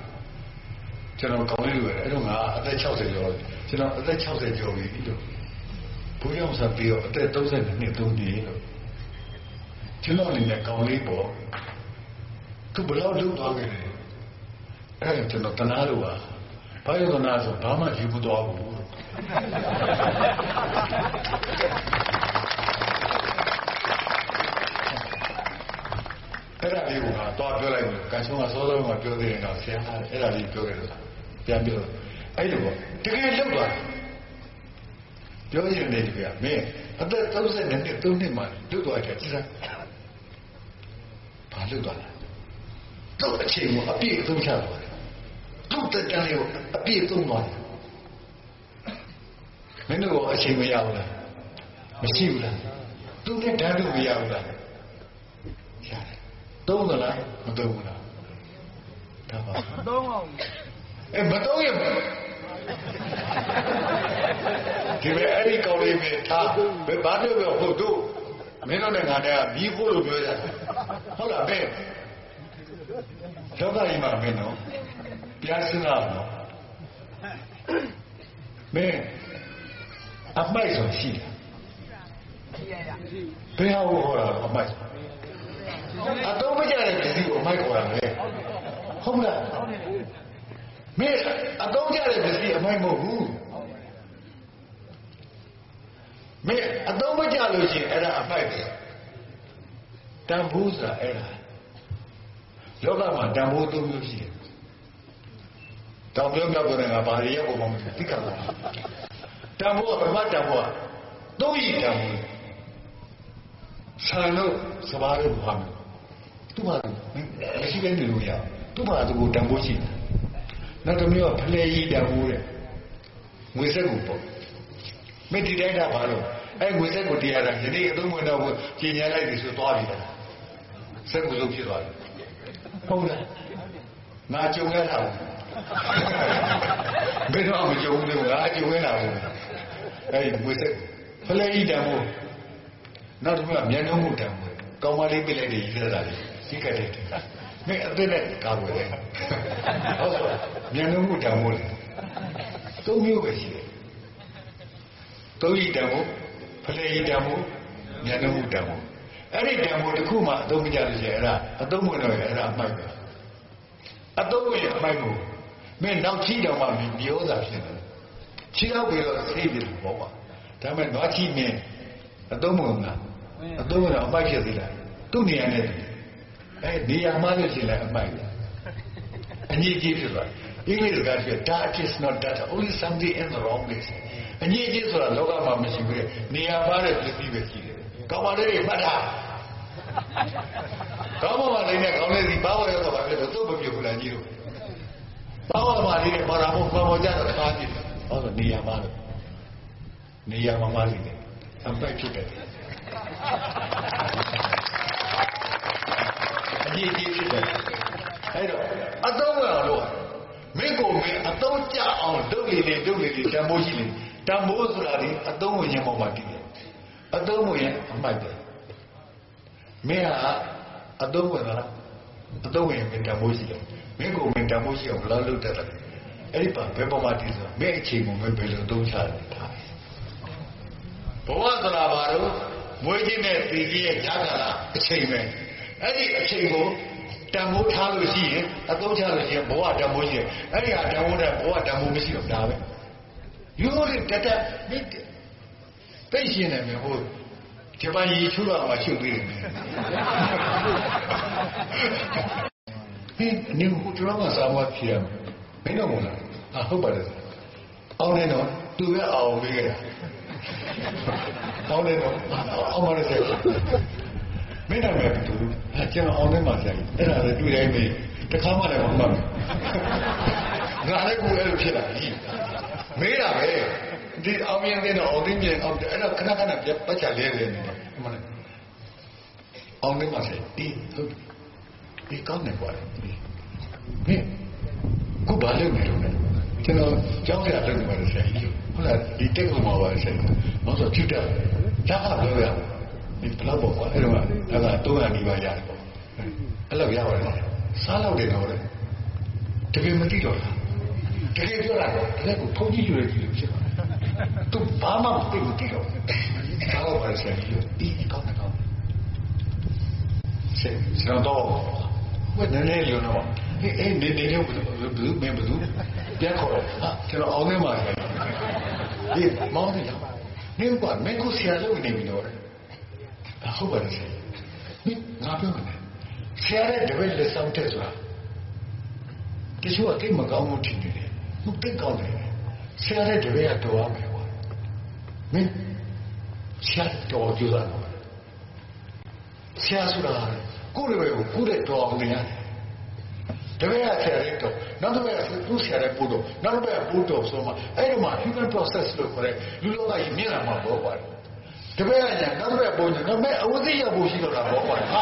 ကျွန်တော်ကောင်းလေးလိုပဲအဲ့တော့ငါအသက်60ကျော်ကျွန်တော်အသက်60ကျော်ပြီလို့ဘုရားဆက်ပြီးတော့အသက်32နှစ်သုံးနေလို့ကျွန်တော်အနေနဲ့ကောင်းလေးပေါ့သူဘယ်လောက်လုပ်သွားခဲ့လဲအဲ့ဒါကျွန်တော်တနာလို့ပါဘာလို့တနာဆိုဘာမှယူမသွားဘူးအဲ့ဒါလေးကတော့ပြောလိုက်တယ်ကန်ချုံကစောစောကပြောသေးတယ်တော့ဆရာအဲ့ဒါလေးပြောခဲ့လို့ ပြန်ပြောအဲ့လိုပေါ့တကယ်လောက်သွားပြောရင်လည်းဒီကမင်းအသက်30နှစ်3နှစ်မှလွတ်သွားတယ်ကြည့်စမ်းဘာလွတ်သွားလဲတော့အချိန်ကိုအပြည့်သုံးချသွားတယ်သူ့တက်တန်းလေးကိုအပြည့်သုံးသွားတယ်မင်းတို့အချိန်မရဘူးလားမရှိဘူးလားသူနဲ့ဓာတ်လို့မရဘူးလားရတယ်သုံးသလားမသုံးဘူးလားဒါပါသုံးအောင် အဲမသုံးရဘူးဒီပဲအဲ့ဒီကောင်းလေးပဲထားဘယ်ဘာပြောပြောဟုတ်တို့မင်းတို့နဲ့ငါနဲ့ကပြီးဖို့လို့ပြောကြတယ်ဟုတ်လားပဲလောကကြီးမှာမင်းတို့ပြားစင်းလာတော့မင်းအမိုက်ဆိုရှိတယ်ရရဘယ်ဟာကိုဟောတာအမိုက်အတော့မကြတဲ့ပစ္စည်းကိုအမိုက်ခေါ်တာလေဟုတ်လား မင်းအတော့ကြတဲ့ပစ္စည်းအမိုက်မဟုတ်ဘူးမင်းအတော့မကြလို့ရှိရင်အဲ့ဒါအမိုက်ပဲတန်ဖိုးဆိုတာအဲ့ဒါလောကမှာတန်ဖိုးသုံးမျိုးရှိတယ်တောင်ပြောမြောက်ပြောတဲ့ငါဘာတွေရောက်ပေါ်မှာမသိသိကြတာတန်ဖိုးကပထမတန်ဖိုးကသုံးရည်တန်ဖိုးဆန်လို့စဘာလို့ဘာမလဲသူ့ဘာလို့မရှိတဲ့နေလို့ရသူ့ဘာသူကိုတန်ဖိုးရှိတယ် နောက်တစ်မျိုးကဖလဲကြီးတန်ဖိုးတဲ့ငွေစက်ကိုပေါ့မင်းဒီတိုင်းတာဘာလို့အဲငွေစက်ကိုတရားတာယနေ့အသုံးဝင်တော့ကျင်ညာလိုက်ပြီဆိုသွားပြီလားစက်ကိုလုံးဖြစ်သွားတယ်ဟုတ်လားငါကြုံရတာဘယ်တော့မှမကြုံဘူးလေငါကြုံရတာဘူးအဲဒီငွေစက်ဖလဲကြီးတန်ဖိုးနောက်တစ်ခုကမျက်နှာမှုတံမှုကောင်းမလေးပြလိုက်တယ်ရေးရတာလေစိတ်ကတည်းက မင်းအသက်နဲ့ကာကွယ်တယ်ဟုတ်ဆိုမျက်နှာမှုတံမှုလေသုံးမျိုးပဲရှိတယ်သုံးရည်တံမှုဖလေရည်တံမှုမျက်နှာမှုတံမှုအဲ့ဒီတံမှုတစ်ခုမှအသုံးမကျလို့ရှိရင်အဲ့ဒါအသုံးဝင်တော့အဲ့ဒါအမိုက်ပဲအသုံးဝင်အမိုက်ကိုမင်းနောက်ချီတော့မှမင်းပြောတာဖြစ်တယ်ချီတော့ပြီးတော့သိတယ်ပေါ့ကွာဒါပေမဲ့နွားချီမင်းအသုံးမဝင်လားအသုံးဝင်တော့အပိုက်ဖြစ်သေးလားသူ့နေရာနဲ့တူ အဲနေရာမှားလို့ရှိရင်လည်းအပိုက်ပဲအညီကြီးဖြစ်သွားအင်္ဂလိပ်စကားပြော that is not that only something in the wrong place အညီကြီးဆိုတာလောကမှာမရှိဘူးတဲ့နေရာမှားတဲ့ပစ္စည်းပဲရှိတယ်ကောင်းပါလေမှတ်ထားကောင်းပါပါလေးနဲ့ကောင်းလေးစီဘာဝရောတော့ဘာဖြစ်လို့သူ့မပြုတ်ဘူးလားကြီးတို့ဘာဝမှာလေးနဲ့ဘာသာမို့ဘာဝကြတော့အားကြည့်တယ်ဟောဆိုနေရာမှားလို့နေရာမှာမှားလိမ့်တယ်အပိုက်ဖြစ်တယ် အကြီးကြီးဖြစ်တယ်အဲ့တော့အတော့ဝင်အောင်လို့မင်းကိုမင်းအတော့ကြအောင်ဒုတ်လေလေဒုတ်လေလေတံမိုးရှိလေတံမိုးဆိုတာဒီအတော့ဝင်ရင်ပေါ်မှာတည်တယ်အတော့ဝင်ရင်အမိုက်တယ်မင်းဟာအတော့ဝင်လားအတော့ဝင်ရင်မင်းတံမိုးရှိတယ်မင်းကိုမင်းတံမိုးရှိအောင်ဘယ်လိုလုပ်တတ်တယ်အဲ့ဒီပါဘယ်ပေါ်မှာတည်ဆိုမင်းအချိန်ကိုမင်းဘယ်လိုသုံးချလဲဒါဘဝဆိုတာဘာလို့မွေးခြင်းနဲ့ပြည်ကြီးရဲ့ဈာကလာအချိန်ပဲ အဲ့ဒီအချိန်ကိုတံမိုးထားလို့ရှိရင်အသုံးချလို့ရှိရင်ဘဝတံမိုးရှိရင်အဲ့ဒီဟာတံမိုးတဲ့ဘဝတံမိုးမရှိတော့ဒါပဲယူရီတတမိတ်သိရှင်းတယ်မြေဟုတ်ဂျပန်ကြီးချူတော့မှရှုပ်သေးတယ်မြေဟင်းနေဟိုတော့ကစားမဖြစ်ရမင်းတော့မလားအဟုတ်ပါတယ်အောင်နေတော့သူပဲအောင်ပေးခဲ့တာအောင်နေတော့အောင်မရစေ မင်းနာမည်တူအကျွန်တော်အောင်နေမှာဆိုင်အဲ့ဒါလည်းတွေ့တိုင်းမေးတခါမှလည်းမမှတ်ဘူးငါလည်းကိုယ်အဲ့လိုဖြစ်လာပြီမေးတာပဲဒီအောင်မြင်တဲ့တော့အောင်သိမြင်အောင်အဲ့တော့ခဏခဏပြပတ်ချလဲလဲနေတယ်မလားအောင်နေမှာဆိုင်ဒီဟုတ်ဒီကောင်းနေပါလေဟင်ခုဘာလုပ်နေလို့လဲကျွန်တော်ကြောင်းရလုပ်နေပါတယ်ဆိုင်ဟုတ်လားဒီတက်ကမှာပါဆိုင်ဘာလို့ဖြစ်တယ်ကြားဟာပြောရ ဒီဘလောက်ပေါ့ကွာအဲ့တော့အဲ့ဒါ300နီးပါးရတယ်ပေါ့အဲ့လောက်ရပါတယ်စားလောက်တယ်တော့လေတကယ်မသိတော့လားတကယ်ပြောတာတော့တကယ်ကိုဖုန်းကြည့်ရကြည့်လို့ဖြစ်ပါတယ်သူဘာမှမသိမသိတော့စားလောက်ပါဆိုင်ဒီကောင်းတယ်ကောင်းဆက်စတော့ဝယ်နေနေလို့တော့ဟေးအေးနေနေလို့ဘယ်သူမင်းဘယ်သူပြန်ခေါ်တော့ဟာကျွန်တော်အောင်နေမှာဆိုင်ဒီမောင်းတယ်လားမင်းကမင်းကိုဆရာလို့နေပြီတော့ ဟုတ်ပါတယ်ဆရာမင်းငါပြောမယ်ဆရာရဲ့တပည့်လက်ဆောင်တဲ့ဆိုတာတချို့ကကိမကောင်းမှုထင်နေတယ်ဟုတ်တိတ်ကောင်းတယ်ဆရာရဲ့တပည့်ကတော်ရမယ်ကွာမင်းဆရာတော်ကြိုးစားတော့ဆရာဆိုတာကိုယ့်ရဲ့ကိုကိုယ့်ရဲ့တော်အောင်နေရတယ်တပည့်ကဆရာရဲ့တော်နောက်တစ်ပည့်ကသူ့ဆရာရဲ့ပို့တော်နောက်တစ်ပည့်ကပို့တော်ဆိုမှအဲ့ဒီမှာ human process လို့ခေါ်တဲ့လူလောကကြီးမြင်လာမှာပေါ့ကွာတ ပည့်ကညာနောက်တစ်ပည့်ပုံညာတော့မဲ့အဝသိရဖို့ရှိတော့တာပေါ့ကွာဟာ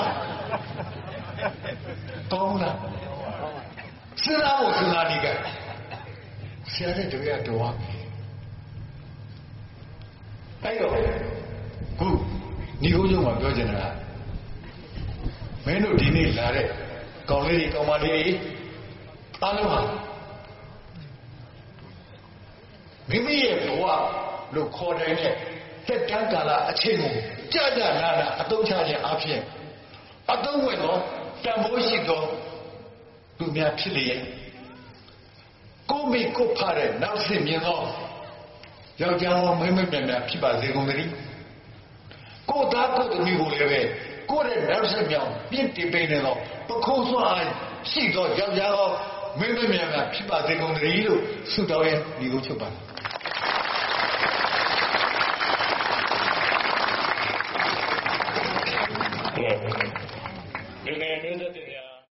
တောင်းလားစဉ်းစားဖို့စဉ်းစားနေကြဆရာတဲ့တပည့်ကတော်ပါအဲ့တော့ခုညီကုန်းကျုံမှာပြောချင်တာမင်းတို့ဒီနေ့လာတဲ့ကောင်းလေးတွေကောင်းမလေးတွေအားလုံးဟာမိမိရဲ့ဘဝလို့ခေါ်တဲ့တ က်တန်းကာလအချိန်ကိုကြာကြာနာနာအသုံးချခြင်းအဖြစ်အသုံးဝင်သောတန်ဖိုးရှိသောသူများဖြစ်လျက်ကိုမိကိုဖားတဲ့နောက်စစ်မြင်သောယောက်ျားမိမ့်မိမ့်မြန်မြန်ဖြစ်ပါစေကုန်သတည်းကိုသားကိုသမီးကိုလည်းပဲကိုယ့်ရဲ့နောက်ဆက်မြောင်ပြင့်တင်ပေးနေတော့ပခုံးစွာရှိသောယောက်ျားမိမ့်မိမ့်မြန်မြန်ဖြစ်ပါစေကုန်သတည်းလို့ဆုတောင်းရင်ဒီကိုချုပ်ပါ